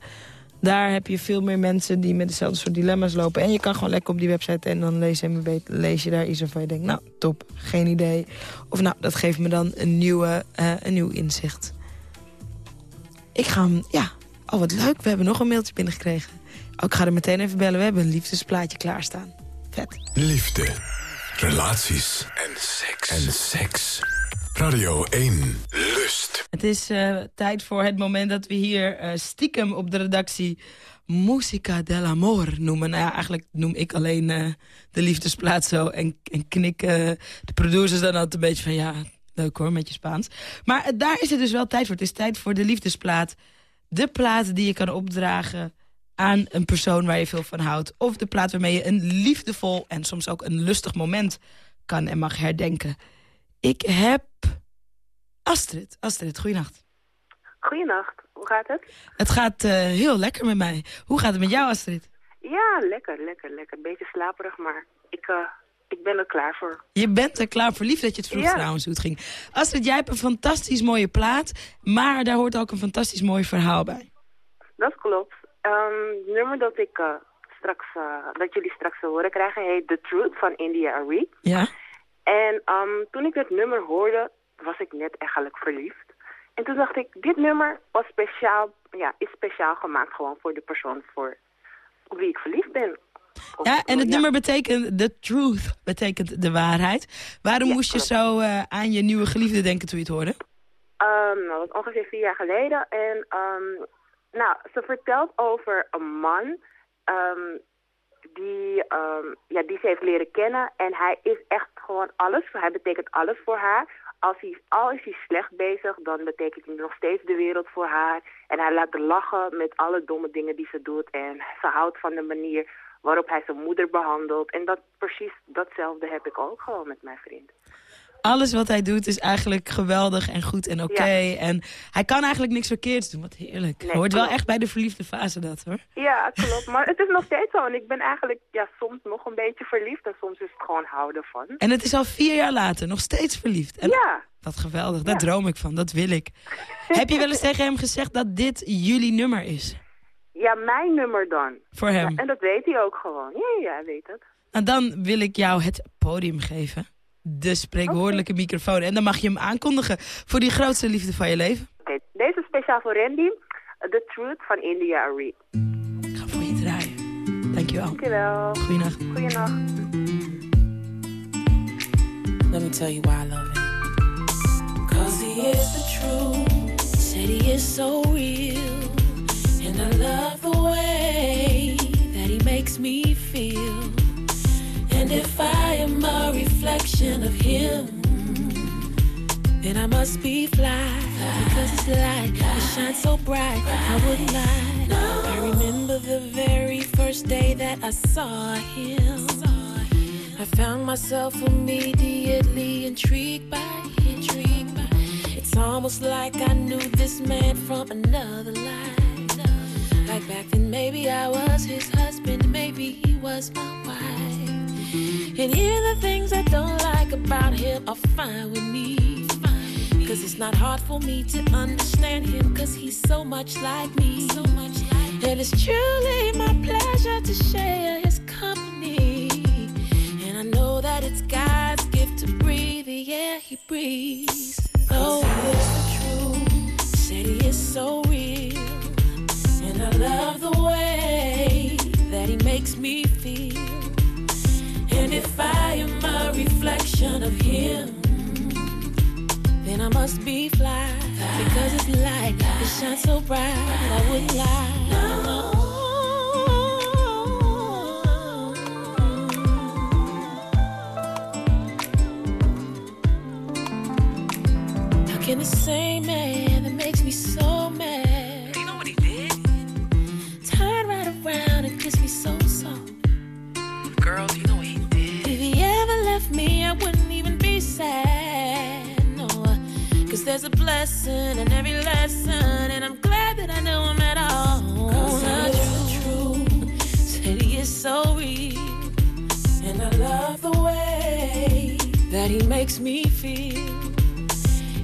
daar heb je veel meer mensen die met dezelfde soort dilemma's lopen. En je kan gewoon lekker op die website en dan lees je, lees je daar iets waarvan je denkt... nou, top, geen idee. Of nou, dat geeft me dan een, nieuwe, een nieuw inzicht. Ik ga hem, ja, oh wat leuk, we hebben nog een mailtje binnengekregen. Oh, ik ga er meteen even bellen, we hebben een liefdesplaatje klaarstaan. Vet. Liefde, relaties en seks. En seks. Radio 1, Lust. Het is uh, tijd voor het moment dat we hier uh, stiekem op de redactie... Musica del Amor noemen. Nou ja, eigenlijk noem ik alleen uh, de liefdesplaat zo. En, en knikken de producers dan altijd een beetje van... ja, leuk hoor, met je Spaans. Maar daar is het dus wel tijd voor. Het is tijd voor de liefdesplaat. De plaat die je kan opdragen aan een persoon waar je veel van houdt. Of de plaat waarmee je een liefdevol en soms ook een lustig moment kan en mag herdenken. Ik heb Astrid. Astrid, goeienacht. Goeienacht, hoe gaat het? Het gaat uh, heel lekker met mij. Hoe gaat het met jou, Astrid? Ja, lekker, lekker, lekker. Een beetje slaperig, maar ik, uh, ik ben er klaar voor. Je bent er klaar voor. Lief dat je het vroeg ja. trouwens hoe het ging. Astrid, jij hebt een fantastisch mooie plaat, maar daar hoort ook een fantastisch mooi verhaal bij. Dat klopt. Um, het nummer dat ik uh, straks, uh, dat jullie straks te horen krijgen, heet The Truth van India Arie. Ja. En um, toen ik het nummer hoorde, was ik net eigenlijk verliefd. En toen dacht ik, dit nummer was speciaal, ja, is speciaal gemaakt gewoon voor de persoon voor op wie ik verliefd ben. Of, ja, en het ja. nummer betekent, the truth betekent de waarheid. Waarom ja, moest je zo uh, aan je nieuwe geliefde denken toen je het hoorde? Um, nou, dat was ongeveer vier jaar geleden. En um, nou, ze vertelt over een man um, die, um, ja, die ze heeft leren kennen. En hij is echt gewoon alles. Hij betekent alles voor haar. Als hij, al is hij slecht bezig, dan betekent hij nog steeds de wereld voor haar. En hij laat lachen met alle domme dingen die ze doet. En ze houdt van de manier waarop hij zijn moeder behandelt. En dat precies datzelfde heb ik ook gewoon met mijn vriend alles wat hij doet is eigenlijk geweldig en goed en oké. Okay. Ja. En hij kan eigenlijk niks verkeerds doen. Wat heerlijk. Nee, Hoort wel echt bij de verliefde fase dat, hoor. Ja, klopt. Maar het is nog steeds zo. En ik ben eigenlijk ja, soms nog een beetje verliefd. En soms is het gewoon houden van. En het is al vier jaar later nog steeds verliefd. En ja. Wat geweldig. Daar ja. droom ik van. Dat wil ik. Heb je wel eens tegen hem gezegd dat dit jullie nummer is? Ja, mijn nummer dan. Voor hem? Ja, en dat weet hij ook gewoon. Ja, ja, hij weet het. En dan wil ik jou het podium geven de spreekwoordelijke okay. microfoon. En dan mag je hem aankondigen voor die grootste liefde van je leven. Okay. Deze is speciaal voor Randy. The Truth van India Arie. Ik ga voor je draaien. Dankjewel. Dankjewel. Goeienacht. Goeienacht. Let me tell you why I love him. Cause he is the truth. Said he is so real. And I love the way that he makes me feel. And if I am a reflection of him, then I must be fly. Because his light, it shines so bright, I wouldn't lie. I remember the very first day that I saw him. I found myself immediately intrigued by him. It's almost like I knew this man from another life. Like back then, maybe I was his husband, maybe he was my wife. And here the things I don't like about him are fine with me. Cause it's not hard for me to understand him, cause he's so much like me. So much like and it's truly my pleasure to share his company. And I know that it's God's gift to breathe the air he breathes. Oh, here's the truth. Said he is so real. And I love the way that he makes me feel. If I am a reflection of him, then I must be fly. Because it's light, it shines so bright, I wouldn't lie. How can the same man there's a blessing in every lesson, and I'm glad that I know him at all. Cause the truth said he is so real, and I love the way that he makes me feel.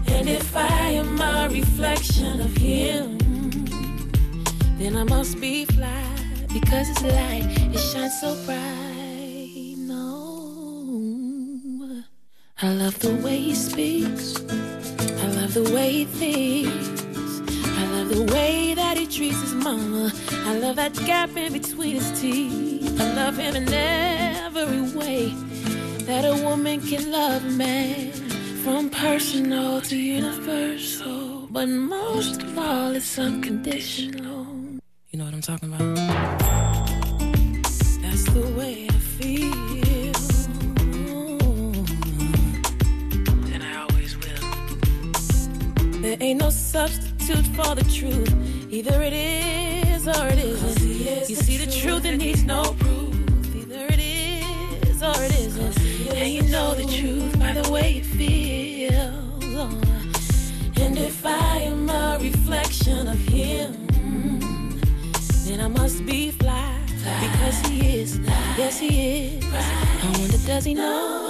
And if I am a reflection of him, then I must be fly because it's light, it shines so bright. No, I love the way he speaks, I the way he thinks, I love the way that he treats his mama. I love that gap in between his teeth. I love him in every way that a woman can love a man. From personal to universal, but most of all, it's unconditional. You know what I'm talking about? Ain't no substitute for the truth. Either it is or it isn't. You see, the truth, it needs no proof. Either it is or it isn't. And you know the truth by the way it feels. Oh. And if I am a reflection of him, then I must be fly. Because he is, yes he is. I wonder, does he know?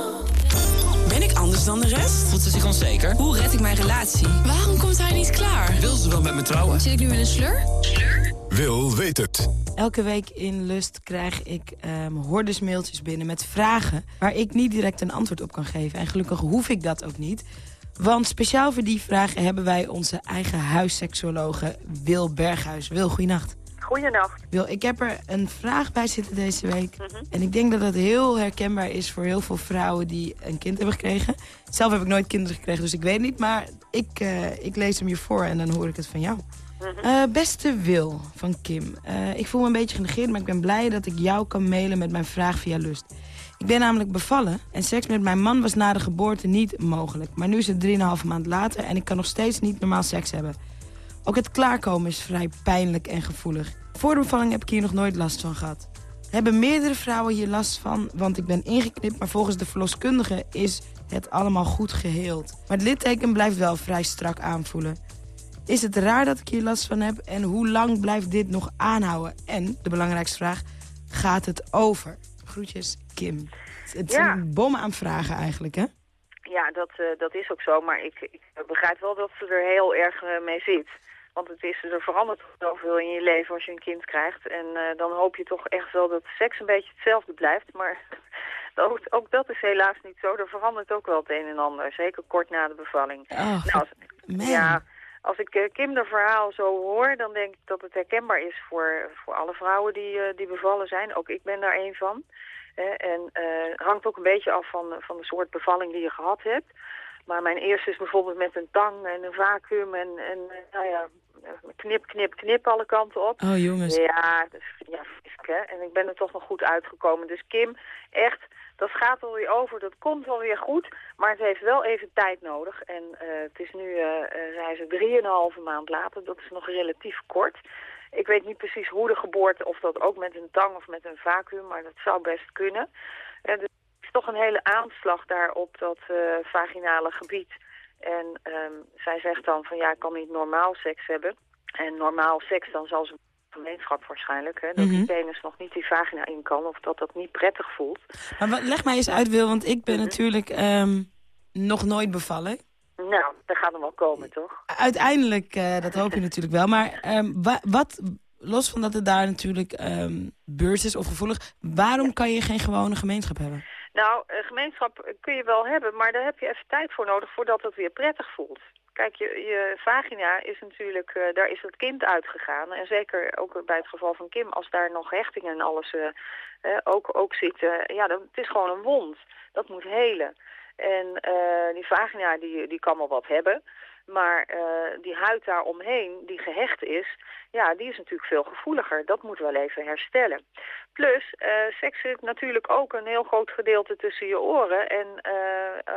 Anders dan de rest? Voelt ze zich onzeker? Hoe red ik mijn relatie? Waarom komt hij niet klaar? Wil ze wel met me trouwen? Zit ik nu in een slur? Wil weet het. Elke week in Lust krijg ik ehm hordes mailtjes binnen met vragen... waar ik niet direct een antwoord op kan geven. En gelukkig hoef ik dat ook niet. Want speciaal voor die vragen hebben wij onze eigen huisseksuologe Wil Berghuis. Wil, goeienacht. Goedenacht. Wil, ik heb er een vraag bij zitten deze week. Mhm. En ik denk dat het heel herkenbaar is voor heel veel vrouwen die een kind hebben gekregen. Zelf heb ik nooit kinderen gekregen, dus ik weet niet. Maar ik, eh, ik lees hem je voor en dan hoor ik het van jou. Mhm. Eh, beste Wil van Kim. eh, ik voel me een beetje genegeerd, maar ik ben blij dat ik jou kan mailen met mijn vraag via Lust. Ik ben namelijk bevallen en seks met mijn man was na de geboorte niet mogelijk. Maar nu is het 3,5 maand later en ik kan nog steeds niet normaal seks hebben. Ook het klaarkomen is vrij pijnlijk en gevoelig. Voor de bevalling heb ik hier nog nooit last van gehad. Hebben meerdere vrouwen hier last van, want ik ben ingeknipt... maar volgens de verloskundige is het allemaal goed geheeld. Maar het litteken blijft wel vrij strak aanvoelen. Is het raar dat ik hier last van heb en hoe lang blijft dit nog aanhouden? En, de belangrijkste vraag, gaat het over? Groetjes, Kim. Het Ja. zijn bommen aan vragen eigenlijk, hè? Ja, dat, eh, dat is ook zo, maar ik, ik begrijp wel dat ze er heel erg eh, mee zit. Want het is, er verandert zoveel in je leven als je een kind krijgt. En eh, dan hoop je toch echt wel dat seks een beetje hetzelfde blijft. Maar ook, ook dat is helaas niet zo. Er verandert ook wel het een en ander, zeker kort na de bevalling. Oh, nou, als, ja, als ik eh, Kim de verhaal zo hoor, dan denk ik dat het herkenbaar is voor, voor alle vrouwen die, eh, die bevallen zijn. Ook ik ben daar één van. Eh, en het hangt ook een beetje af van, van de soort bevalling die je gehad hebt. Maar mijn eerste is bijvoorbeeld met een tang en een vacuüm en, en eh, nou ja, knip, knip, knip alle kanten op. Oh, jongens. Ja, is, ja, hè. En ik ben er toch nog goed uitgekomen. Dus Kim, echt, dat gaat alweer over, dat komt alweer goed. Maar het heeft wel even tijd nodig. En eh, het is nu, eh, zijn ze drieënhalve maand later. Dat is nog relatief kort. Ik weet niet precies hoe de geboorte, of dat ook met een tang of met een vacuüm, maar dat zou best kunnen. Dus toch een hele aanslag daar op dat eh, vaginale gebied. En ehm, zij zegt dan van ja, ik kan niet normaal seks hebben. En normaal seks, dan zal ze gemeenschap waarschijnlijk, hè, dat Mhm. die penis nog niet die vagina in kan of dat dat niet prettig voelt. Maar wat, leg mij eens uit, Wil, want ik Mhm. ben natuurlijk ehm, nog nooit bevallen. Nou, dat gaat er wel komen, toch? Uiteindelijk, eh, dat hoop je natuurlijk wel. Maar ehm, wa- wat, los van dat het daar natuurlijk beurs is of gevoelig... waarom kan je geen gewone gemeenschap hebben? Nou, eh, gemeenschap kun je wel hebben, maar daar heb je even tijd voor nodig voordat het weer prettig voelt. Kijk, je, je vagina is natuurlijk, eh, daar is het kind uitgegaan. En zeker ook bij het geval van Kim, als daar nog hechtingen en alles eh, ook, ook zitten. Ja, dan, het is gewoon een wond. Dat moet helen. En die vagina, die, die kan wel wat hebben. Maar eh, die huid daar omheen, die gehecht is, ja, die is natuurlijk veel gevoeliger. Dat moet wel even herstellen. Plus, eh, seks zit natuurlijk ook een heel groot gedeelte tussen je oren. En eh,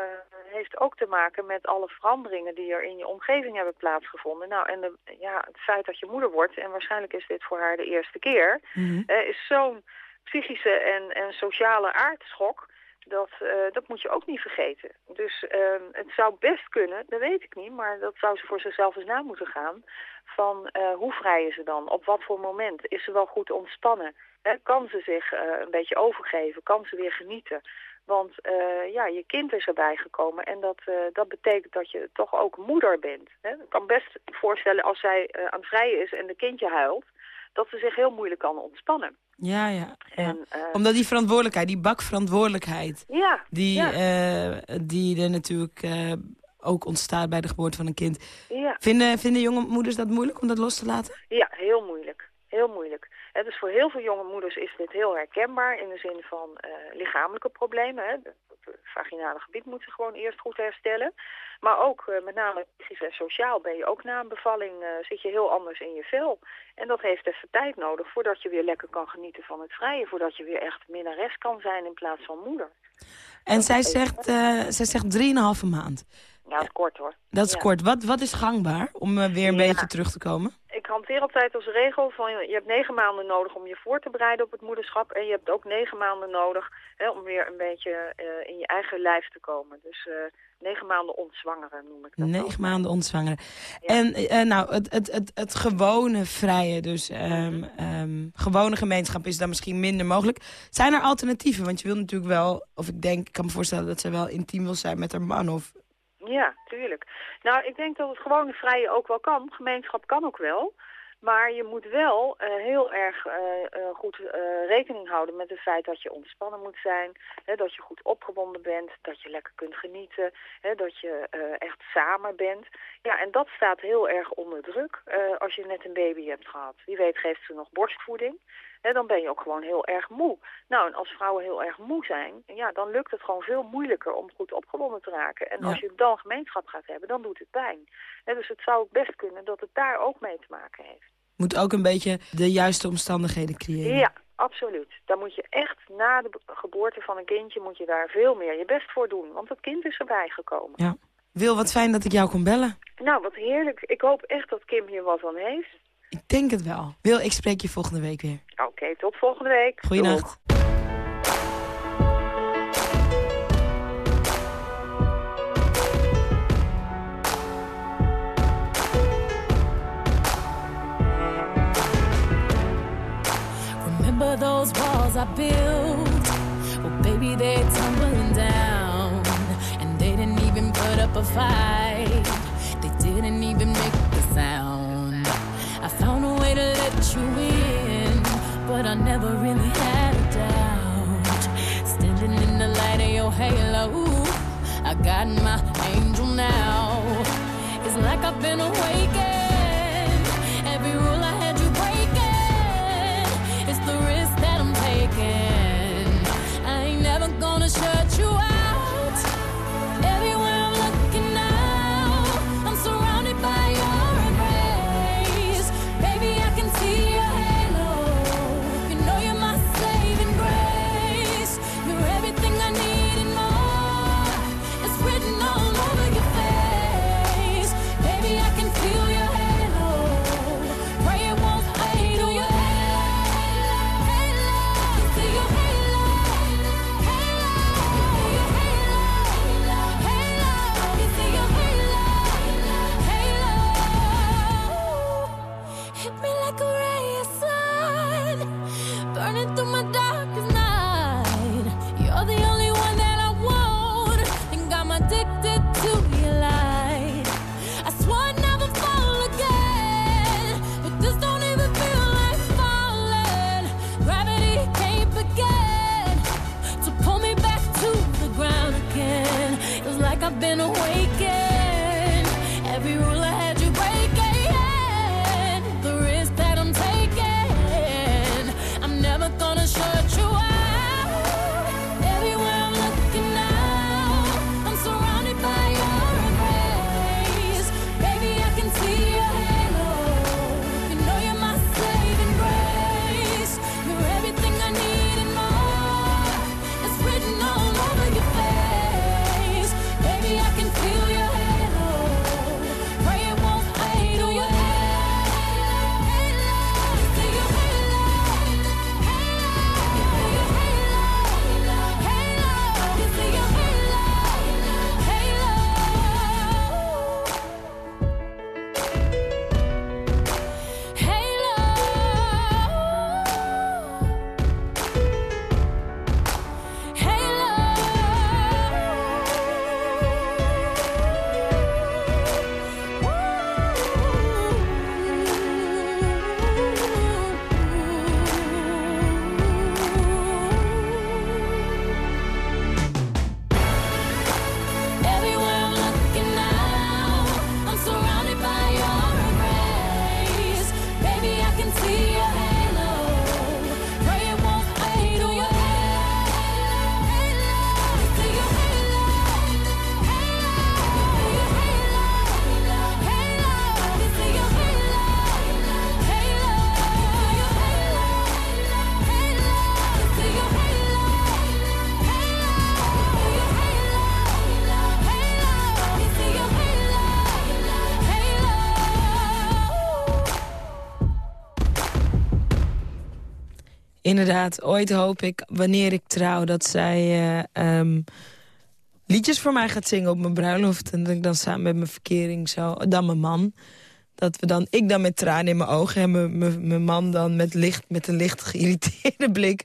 heeft ook te maken met alle veranderingen die er in je omgeving hebben plaatsgevonden. Nou, en de, ja, het feit dat je moeder wordt, en waarschijnlijk is dit voor haar de eerste keer, eh, is zo'n psychische en, en sociale aardschok. Dat, eh, dat moet je ook niet vergeten. Dus ehm, het zou best kunnen, dat weet ik niet, maar dat zou ze voor zichzelf eens na moeten gaan. Van eh, hoe vrij is ze dan? Op wat voor moment? Is ze wel goed ontspannen? Kan ze zich eh, een beetje overgeven? Kan ze weer genieten? Want ja, je kind is erbij gekomen en dat, dat betekent dat je toch ook moeder bent. Hè? Ik kan best voorstellen als zij eh, aan het vrijen is en de kindje huilt, dat ze zich heel moeilijk kan ontspannen. Ja, ja. ja. En, eh, Omdat die verantwoordelijkheid, die bakverantwoordelijkheid... Ja, die, ja. eh, die er natuurlijk eh, ook ontstaat bij de geboorte van een kind. Ja. Vinden, vinden jonge moeders dat moeilijk om dat los te laten? Ja, heel moeilijk. Heel moeilijk. Dus voor heel veel jonge moeders is dit heel herkenbaar in de zin van eh, lichamelijke problemen. Hè. Het vaginale gebied moet zich gewoon eerst goed herstellen. Maar ook eh, met name psychisch en sociaal ben je ook na een bevalling eh, zit je heel anders in je vel. En dat heeft even tijd nodig voordat je weer lekker kan genieten van het vrije. Voordat je weer echt minnares kan zijn in plaats van moeder. En zij zegt, eh zij zegt drieënhalve maand. Ja, dat is kort hoor. Dat is Ja. kort. Wat, wat is gangbaar om eh, weer een Ja. beetje terug te komen? Ik hanteer altijd als regel van je hebt negen maanden nodig om je voor te bereiden op het moederschap. En je hebt ook negen maanden nodig hè, om weer een beetje eh, in je eigen lijf te komen. Dus eh, negen maanden ontzwangeren noem ik dat. Negen maanden ontzwangeren. En eh, nou, het, het, het, het gewone vrije, dus ehm, ehm, gewone gemeenschap is dan misschien minder mogelijk. Zijn er alternatieven? Want je wil natuurlijk wel, of ik denk, ik kan me voorstellen dat ze wel intiem wil zijn met haar man. Of, Ja, tuurlijk. Nou, ik denk dat het gewone vrije ook wel kan. Gemeenschap kan ook wel. Maar je moet wel eh, heel erg eh, goed rekening houden met het feit dat je ontspannen moet zijn. Hè, dat je goed opgewonden bent, dat je lekker kunt genieten, hè, dat je echt samen bent. Ja, en dat staat heel erg onder druk als je net een baby hebt gehad. Wie weet geeft ze nog borstvoeding. Hè, dan ben je ook gewoon heel erg moe. Nou, en als vrouwen heel erg moe zijn, ja, dan lukt het gewoon veel moeilijker om goed opgewonden te raken. En Ja. als je dan gemeenschap gaat hebben, dan doet het pijn. Hè, dus het zou best kunnen dat het daar ook mee te maken heeft. moet ook een beetje de juiste omstandigheden creëren. Ja, absoluut. Daar moet je echt na de geboorte van een kindje moet je daar veel meer je best voor doen. Want het kind is erbij gekomen. Ja. Wil, wat fijn dat ik jou kon bellen. Nou, wat heerlijk. Ik hoop echt dat Kim hier wat aan heeft. Ik denk het wel. Wil, ik spreek je volgende week weer. Oké, tot volgende week. Goeienacht. Remember those walls I built? Well, baby, they're tumbling down. And they didn't even put up a fight. They didn't even make a sound. I found a way to let you in, but I never really had a doubt. Standing in the light of your halo, I got my angel now. It's like I've been awakened. Every rule I had you breaking. It's the risk that I'm taking. I ain't never gonna shut Inderdaad, ooit hoop ik, wanneer ik trouw... dat zij eh, ehm, liedjes voor mij gaat zingen op mijn bruiloft. En dat ik dan samen met mijn verkering zo... Dan mijn man. Dat we dan, ik dan met tranen in mijn ogen... en mijn- man dan met, licht, met een licht geïrriteerde blik...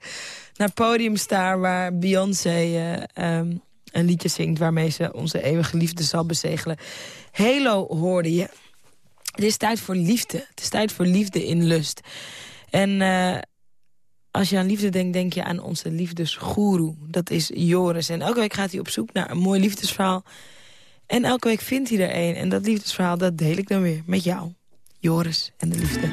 naar het podium staan waar Beyoncé eh, ehm, een liedje zingt... waarmee ze onze eeuwige liefde zal bezegelen. Halo hoorde je. Het is tijd voor liefde. Het is tijd voor liefde in lust. En... eh, als je aan liefde denkt, denk je aan onze liefdesgoeroe. Dat is Joris. En elke week gaat hij op zoek naar een mooi liefdesverhaal. En elke week vindt hij er een. En dat liefdesverhaal, dat deel ik dan weer met jou. Joris en de liefde.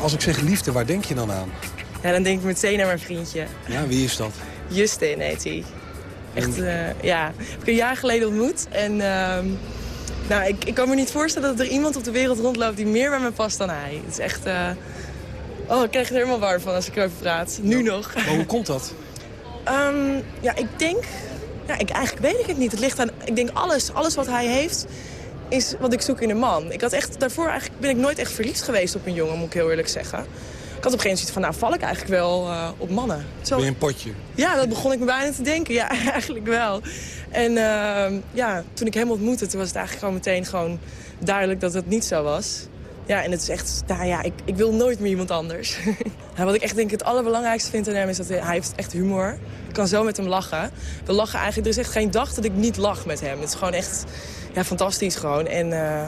Als ik zeg liefde, waar denk je dan aan? Ja, dan denk ik meteen aan mijn vriendje. Ja, wie is dat? Justin heet hij. Echt, eh, ja. Heb ik een jaar geleden ontmoet. En ehm, nou, ik, ik kan me niet voorstellen dat er iemand op de wereld rondloopt die meer bij me past dan hij. Het is echt... eh, Oh, ik krijg er helemaal warm van als ik erover praat. Nu nog. Maar hoe komt dat? Ehm, ja, ik denk... Ja, ik, eigenlijk weet ik het niet. Het ligt aan... Ik denk alles, alles wat hij heeft is wat ik zoek in een man. Ik had echt, daarvoor eigenlijk ben ik nooit echt verliefd geweest op een jongen, moet ik heel eerlijk zeggen. Had op een gegeven moment zoiets van, nou val ik eigenlijk wel eh, op mannen. Zo, een potje? ja, dat begon ik me bijna te denken. Ja, eigenlijk wel. En ehm, ja, toen ik hem ontmoette, toen was het eigenlijk gewoon meteen gewoon duidelijk dat het niet zo was. Ja, en het is echt, nou ja, ik, ik wil nooit meer iemand anders. Ja, wat ik echt denk het allerbelangrijkste vind aan hem is dat hij, hij heeft echt humor. Ik kan zo met hem lachen. We lachen eigenlijk, er is echt geen dag dat ik niet lach met hem. Het is gewoon echt ja, fantastisch gewoon. En eh,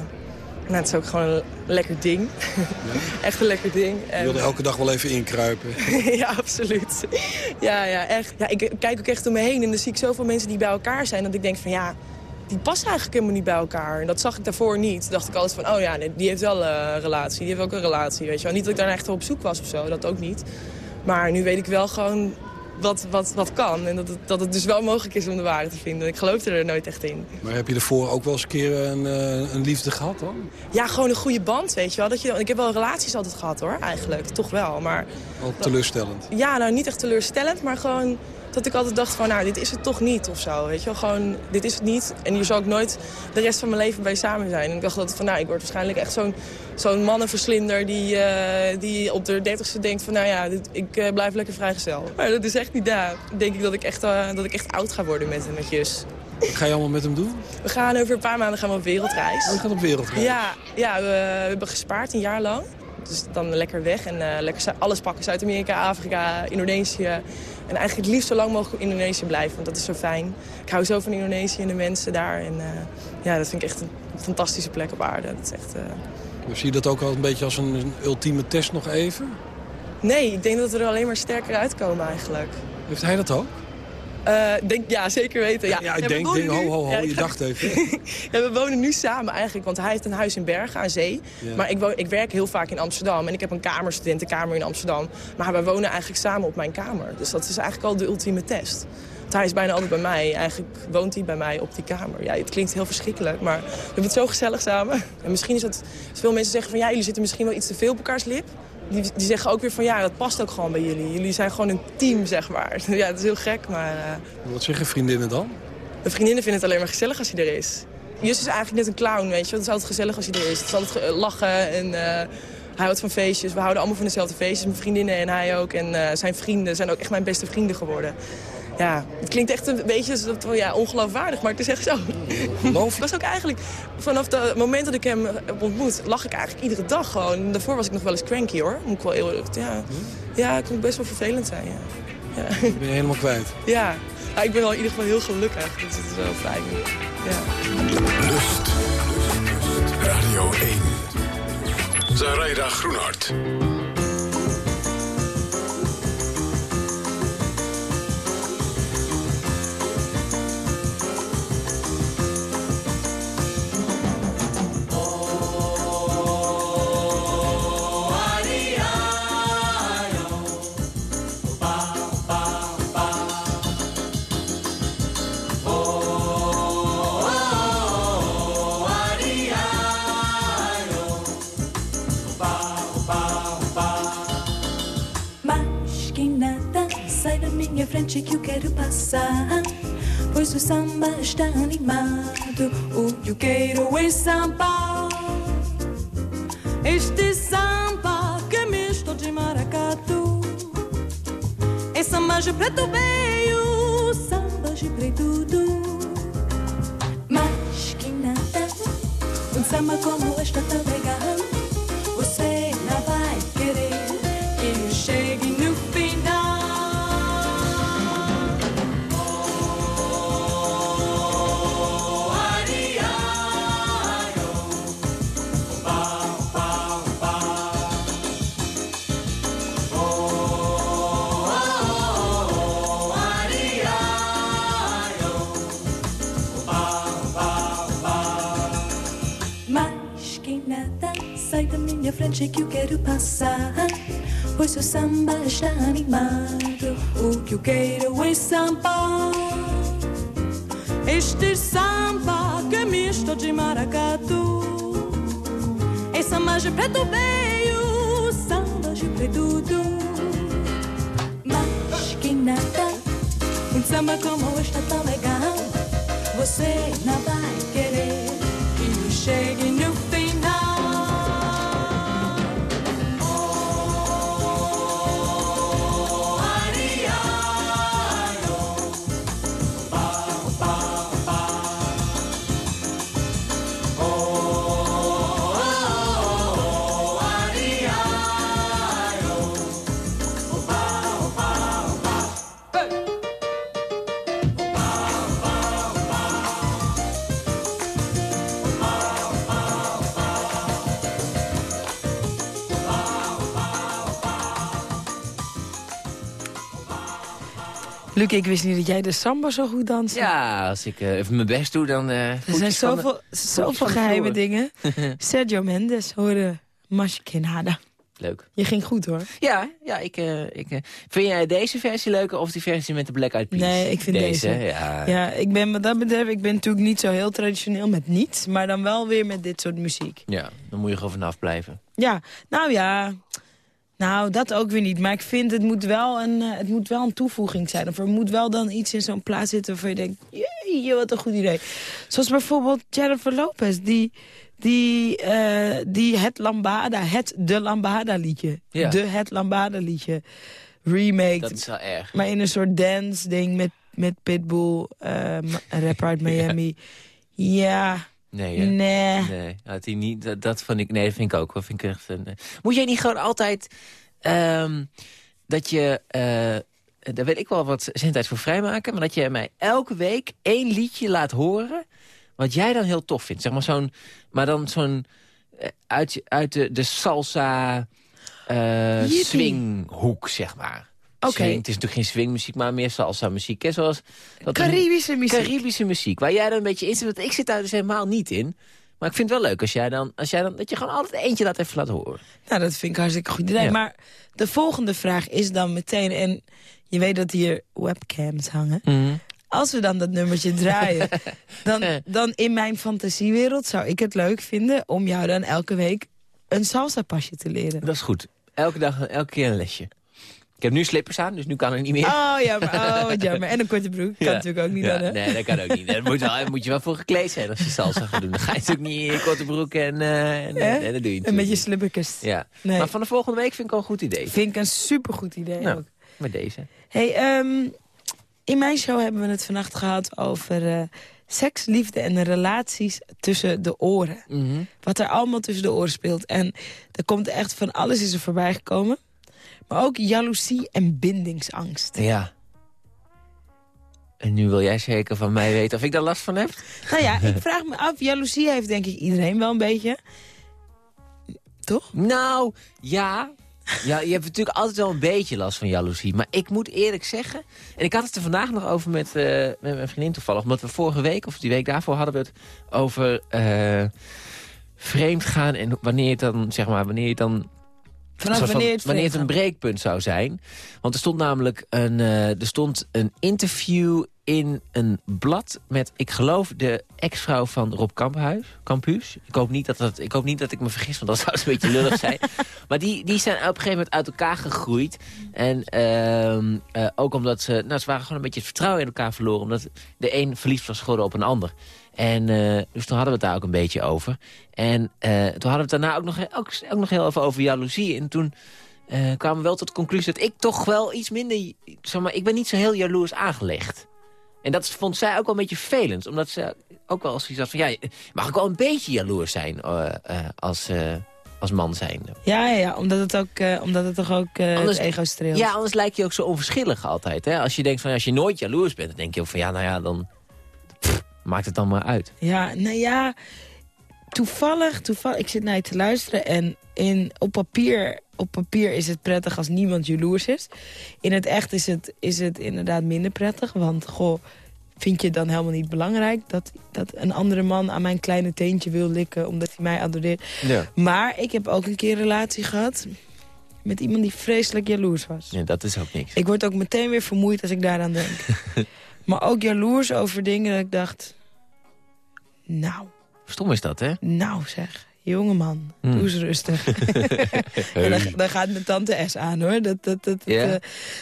nou, het is ook gewoon een lekker ding. echt een lekker ding. Je wilde elke dag wel even inkruipen. ja, absoluut. Ja, ja, echt. Ja, ik kijk ook echt om me heen en dan zie ik zoveel mensen die bij elkaar zijn... dat ik denk van ja, die passen eigenlijk helemaal niet bij elkaar. En dat zag ik daarvoor niet. Toen dacht ik altijd van, oh ja, die heeft wel een relatie. Die heeft ook een relatie, weet je wel. Niet dat ik daar echt op zoek was of zo, dat ook niet. Maar nu weet ik wel gewoon wat, wat, wat kan. En dat het, dat het dus wel mogelijk is om de waarheid te vinden. Ik geloofde er nooit echt in. Maar heb je ervoor ook wel eens een keer een, eh, een liefde gehad dan? Ja, gewoon een goede band, weet je wel. Dat je, ik heb wel relaties altijd gehad hoor, eigenlijk. Toch wel, maar... Al teleurstellend. Ja, nou niet echt teleurstellend, maar gewoon dat ik altijd dacht van, nou, dit is het toch niet of zo. Weet je wel, gewoon, dit is het niet. En hier zal ik nooit de rest van mijn leven bij samen zijn. En ik dacht altijd van, nou, ik word waarschijnlijk echt zo'n zo'n mannenverslinder die, eh, die op de dertigste denkt van, nou ja, dit, ik eh, blijf lekker vrijgezel. Maar dat is echt niet daar. Denk ik dat ik echt, eh, dat ik echt oud ga worden met, met Jus. Wat ga je allemaal met hem doen? We gaan over een paar maanden gaan we op wereldreis. Oh, je gaat op wereldreis? Ja, ja we, we hebben gespaard een jaar lang. Dus dan lekker weg en eh, lekker alles pakken. Zuid-Amerika, Afrika, Indonesië. En eigenlijk het liefst zo lang mogelijk in Indonesië blijven, want dat is zo fijn. Ik hou zo van Indonesië en de mensen daar. En eh, ja, dat vind ik echt een fantastische plek op aarde. Dat is echt... eh, Zie je dat ook al een beetje als een, een ultieme test nog even? Nee, ik denk dat we er alleen maar sterker uitkomen eigenlijk. Heeft hij dat ook? Eh, denk, ja, zeker weten. Ja, Ja, ik we denk, denk, ho, nu- ho, ho, Ja, je dacht even. Ja, we wonen nu samen eigenlijk, want hij heeft een huis in Bergen aan zee. Maar ik, woon, ik werk heel vaak in Amsterdam en ik heb een kamer, studentenkamer in Amsterdam. Maar wij wonen eigenlijk samen op mijn kamer. Dus dat is eigenlijk al de ultieme test. Want hij is bijna altijd bij mij. Eigenlijk woont hij bij mij op die kamer. Ja, het klinkt heel verschrikkelijk, maar we hebben het zo gezellig samen. En misschien is het... Veel mensen zeggen van ja, jullie zitten misschien wel iets te veel op elkaars lip. Die, die zeggen ook weer van ja, dat past ook gewoon bij jullie. Jullie zijn gewoon een team, zeg maar. Ja, het is heel gek, maar... eh, Wat zeggen vriendinnen dan? de vriendinnen vinden het alleen maar gezellig als hij er is. Jus is eigenlijk net een clown, weet je. Het is altijd gezellig als hij er is. Het is altijd ge- lachen en eh, hij houdt van feestjes. We houden allemaal van dezelfde feestjes, mijn vriendinnen en hij ook. En eh, zijn vrienden zijn ook echt mijn beste vrienden geworden. Ja, het klinkt echt een beetje ja, ongeloofwaardig, maar het is echt zo. Was ook eigenlijk, vanaf het moment dat ik hem heb ontmoet, lag ik eigenlijk iedere dag gewoon. Daarvoor was ik nog wel eens cranky hoor. Moet ik wel heel, ja, ja, het kon best wel vervelend zijn, ja. ja. Ben je helemaal kwijt? Ja. ja, ik ben wel in ieder geval heel gelukkig. Dus het is wel fijn. Ja. Lust. Radio 1. Zaraida Groenhart. Está animado. O quero é samba. Este samba que misto de maracatu. É samba de preto é samba. Este samba que misto de maracatu. É samba de preto Luc, ik wist niet dat jij de samba zo goed danst. Ja, als ik eh, even mijn best doe, dan... eh, Er zijn de- zoveel, zoveel geheime dingen. Sergio Mendes hoorde Mashikinada. Leuk. Je ging goed hoor. Ja, ja ik, eh, ik, vind jij deze versie leuker of die versie met de Black Eyed Peas? Nee, ik vind deze. Ja. Ja, ik ben wat dat betreft, ik ben natuurlijk niet zo heel traditioneel met niets. Maar dan wel weer met dit soort muziek. ja, dan moet je gewoon vanaf blijven. Ja, nou ja. Nou, dat ook weer niet. Maar ik vind het moet wel een, eh, het moet wel een toevoeging zijn. Of er moet wel dan iets in zo'n plaats zitten waarvan je denkt... Jeetje, wat een goed idee. Zoals bijvoorbeeld Jennifer Lopez. Die, die, eh, die het Lambada, het De Lambada liedje. Ja. De Het Lambada liedje. Remake. Dat is wel erg. Maar in een soort dance ding met, met Pitbull. een rapper uit Miami. ja. Nee, hè? Nee. nee had hij niet, dat, dat vond ik, nee, dat vind ik ook. wel. Vind ik echt eh. Moet jij niet gewoon altijd ehm, dat je, eh, daar wil ik wel wat zendtijd voor vrijmaken, maar dat je mij elke week één liedje laat horen wat jij dan heel tof vindt. Zeg maar zo'n, maar dan zo'n eh, uit, uit de, de salsa Yippie. swinghoek, zeg maar. Oké. Swing, het is natuurlijk geen swingmuziek, maar meer salsa muziek. Hè? Zoals, dat Caribische muziek. Caribische muziek, waar jij dan een beetje in zit. Want ik zit daar dus helemaal niet in. Maar ik vind het wel leuk als jij dan, als jij dan dat je gewoon altijd eentje laat even laten horen. Nou, dat vind ik hartstikke goed idee. Ja. Maar de volgende vraag is dan meteen... en je weet dat hier webcams hangen... Mhm. Als we dan dat nummertje draaien, dan, dan in mijn fantasiewereld zou ik het leuk vinden om jou dan elke week een salsa pasje te leren. Dat is goed. Elke dag, elke keer een lesje. Ik heb nu slippers aan, dus nu kan ik niet meer. Oh ja, maar, oh, wat jammer. En een korte broek, kan Ja. natuurlijk ook niet Ja, dan, hè? Nee, dat kan ook niet. Daar moet, wel, daar moet je wel voor gekleed zijn als je salsa gaat doen. Dan ga je natuurlijk niet in je korte broek en, eh en, en dat doe je En met je slipperkes. niet. Ja. Nee. Maar van de volgende week vind ik al een goed idee. Vind ik een supergoed idee Nou, ook. met deze. Hey, ehm, in mijn show hebben we het vannacht gehad over eh, seks, liefde en de relaties tussen de oren. Mhm. Wat er allemaal tussen de oren speelt. En er komt echt van alles is er voorbij gekomen. Maar ook jaloezie en bindingsangst. Ja. En nu wil jij zeker van mij weten of ik daar last van heb? Nou ja, ik vraag me af, jaloezie heeft denk ik iedereen wel een beetje. Toch? Nou, ja. Ja, je hebt natuurlijk altijd wel een beetje last van jaloezie. Maar ik moet eerlijk zeggen... En ik had het er vandaag nog over met, eh, met mijn vriendin toevallig. Omdat we vorige week, of die week daarvoor, hadden we het over eh vreemd gaan. En wanneer het dan, zeg maar, wanneer het dan... Vanaf soort van- wanneer het wanneer het een breekpunt zou zijn. Want er stond namelijk een, eh, er stond een interview in een blad met, ik geloof, de ex-vrouw van Rob Kamphuis, Campus. Ik hoop, niet dat dat, ik hoop niet dat ik me vergis, want dat zou een beetje lullig zijn. Maar die, die zijn op een gegeven moment uit elkaar gegroeid. En ehm, eh, ook omdat ze, nou, ze waren gewoon een beetje het vertrouwen in elkaar verloren. Omdat de een verliefd was geworden op een ander. En eh, dus toen hadden we het daar ook een beetje over. En eh, toen hadden we het daarna ook nog, ook, ook nog heel even over jaloezie. En toen eh, kwamen we wel tot de conclusie dat ik toch wel iets minder... Zeg maar, ik ben niet zo heel jaloers aangelegd. En dat vond zij ook wel een beetje vervelend. Omdat ze ook wel zoiets had van... Ja, mag ik wel een beetje jaloers zijn als, als man zijn. Ja, ja, ja omdat, het ook, eh, omdat het toch ook eh, Anders- het ego streelt. Ja, anders lijk je ook zo onverschillig altijd. Hè? Als je denkt van als je nooit jaloers bent, dan denk je ook van ja, nou ja, dan maakt het dan maar uit. Ja, nou ja, toevallig, toevallig, ik zit naar je te luisteren en in, op, papier, op papier is het prettig als niemand jaloers is. In het echt is het, is het inderdaad minder prettig, want goh, vind je het dan helemaal niet belangrijk dat, dat een andere man aan mijn kleine teentje wil likken omdat hij mij adoreert. Ja. Maar ik heb ook een keer een relatie gehad met iemand die vreselijk jaloers was. ja, dat is ook niks. Ik word ook meteen weer vermoeid als ik daaraan denk. maar ook jaloers over dingen dat ik dacht... Nou, Stom is dat, hè? nou zeg, jongeman, Hmm. doe eens rustig. en dan, dan gaat mijn tante S aan, hoor. Dat, dat, dat, eh,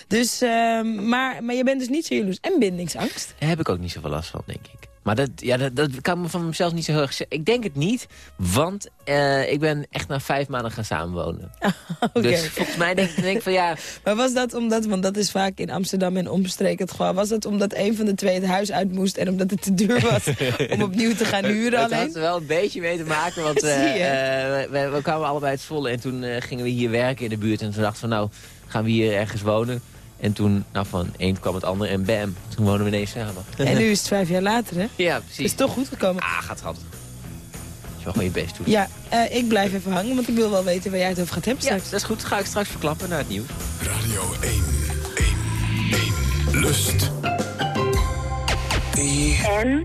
dus, ehm, maar, maar je bent dus niet zo jaloers. En bindingsangst. Daar heb ik ook niet zoveel last van, denk ik. Maar dat, ja, dat, dat kan me van mezelf niet zo heel erg zeggen. Ik denk het niet, want eh, ik ben echt na vijf maanden gaan samenwonen. Oké. Dus volgens mij denk, denk ik van ja... Maar was dat omdat, want dat is vaak in Amsterdam en omstreken het gewoon... was dat omdat een van de twee het huis uit moest... en omdat het te duur was om opnieuw te gaan huren Het alleen? had er wel een beetje mee te maken, want eh, eh, we, we kwamen allebei uit Zwolle en toen gingen we hier werken in de buurt. En toen dachten we, nou, gaan we hier ergens wonen. En toen, nou, van één kwam het ander en bam, toen wonen we ineens samen. En nu is het vijf jaar later, hè? Ja, Het precies. is toch goed gekomen. Ah, gaat hand. Je wel gewoon je best doen. Ja, eh, ik blijf even hangen, want ik wil wel weten waar jij het over gaat hebben Ja, straks. dat is goed. Ga ik straks verklappen naar het nieuws. Radio 1, 1, 1. Lust. En?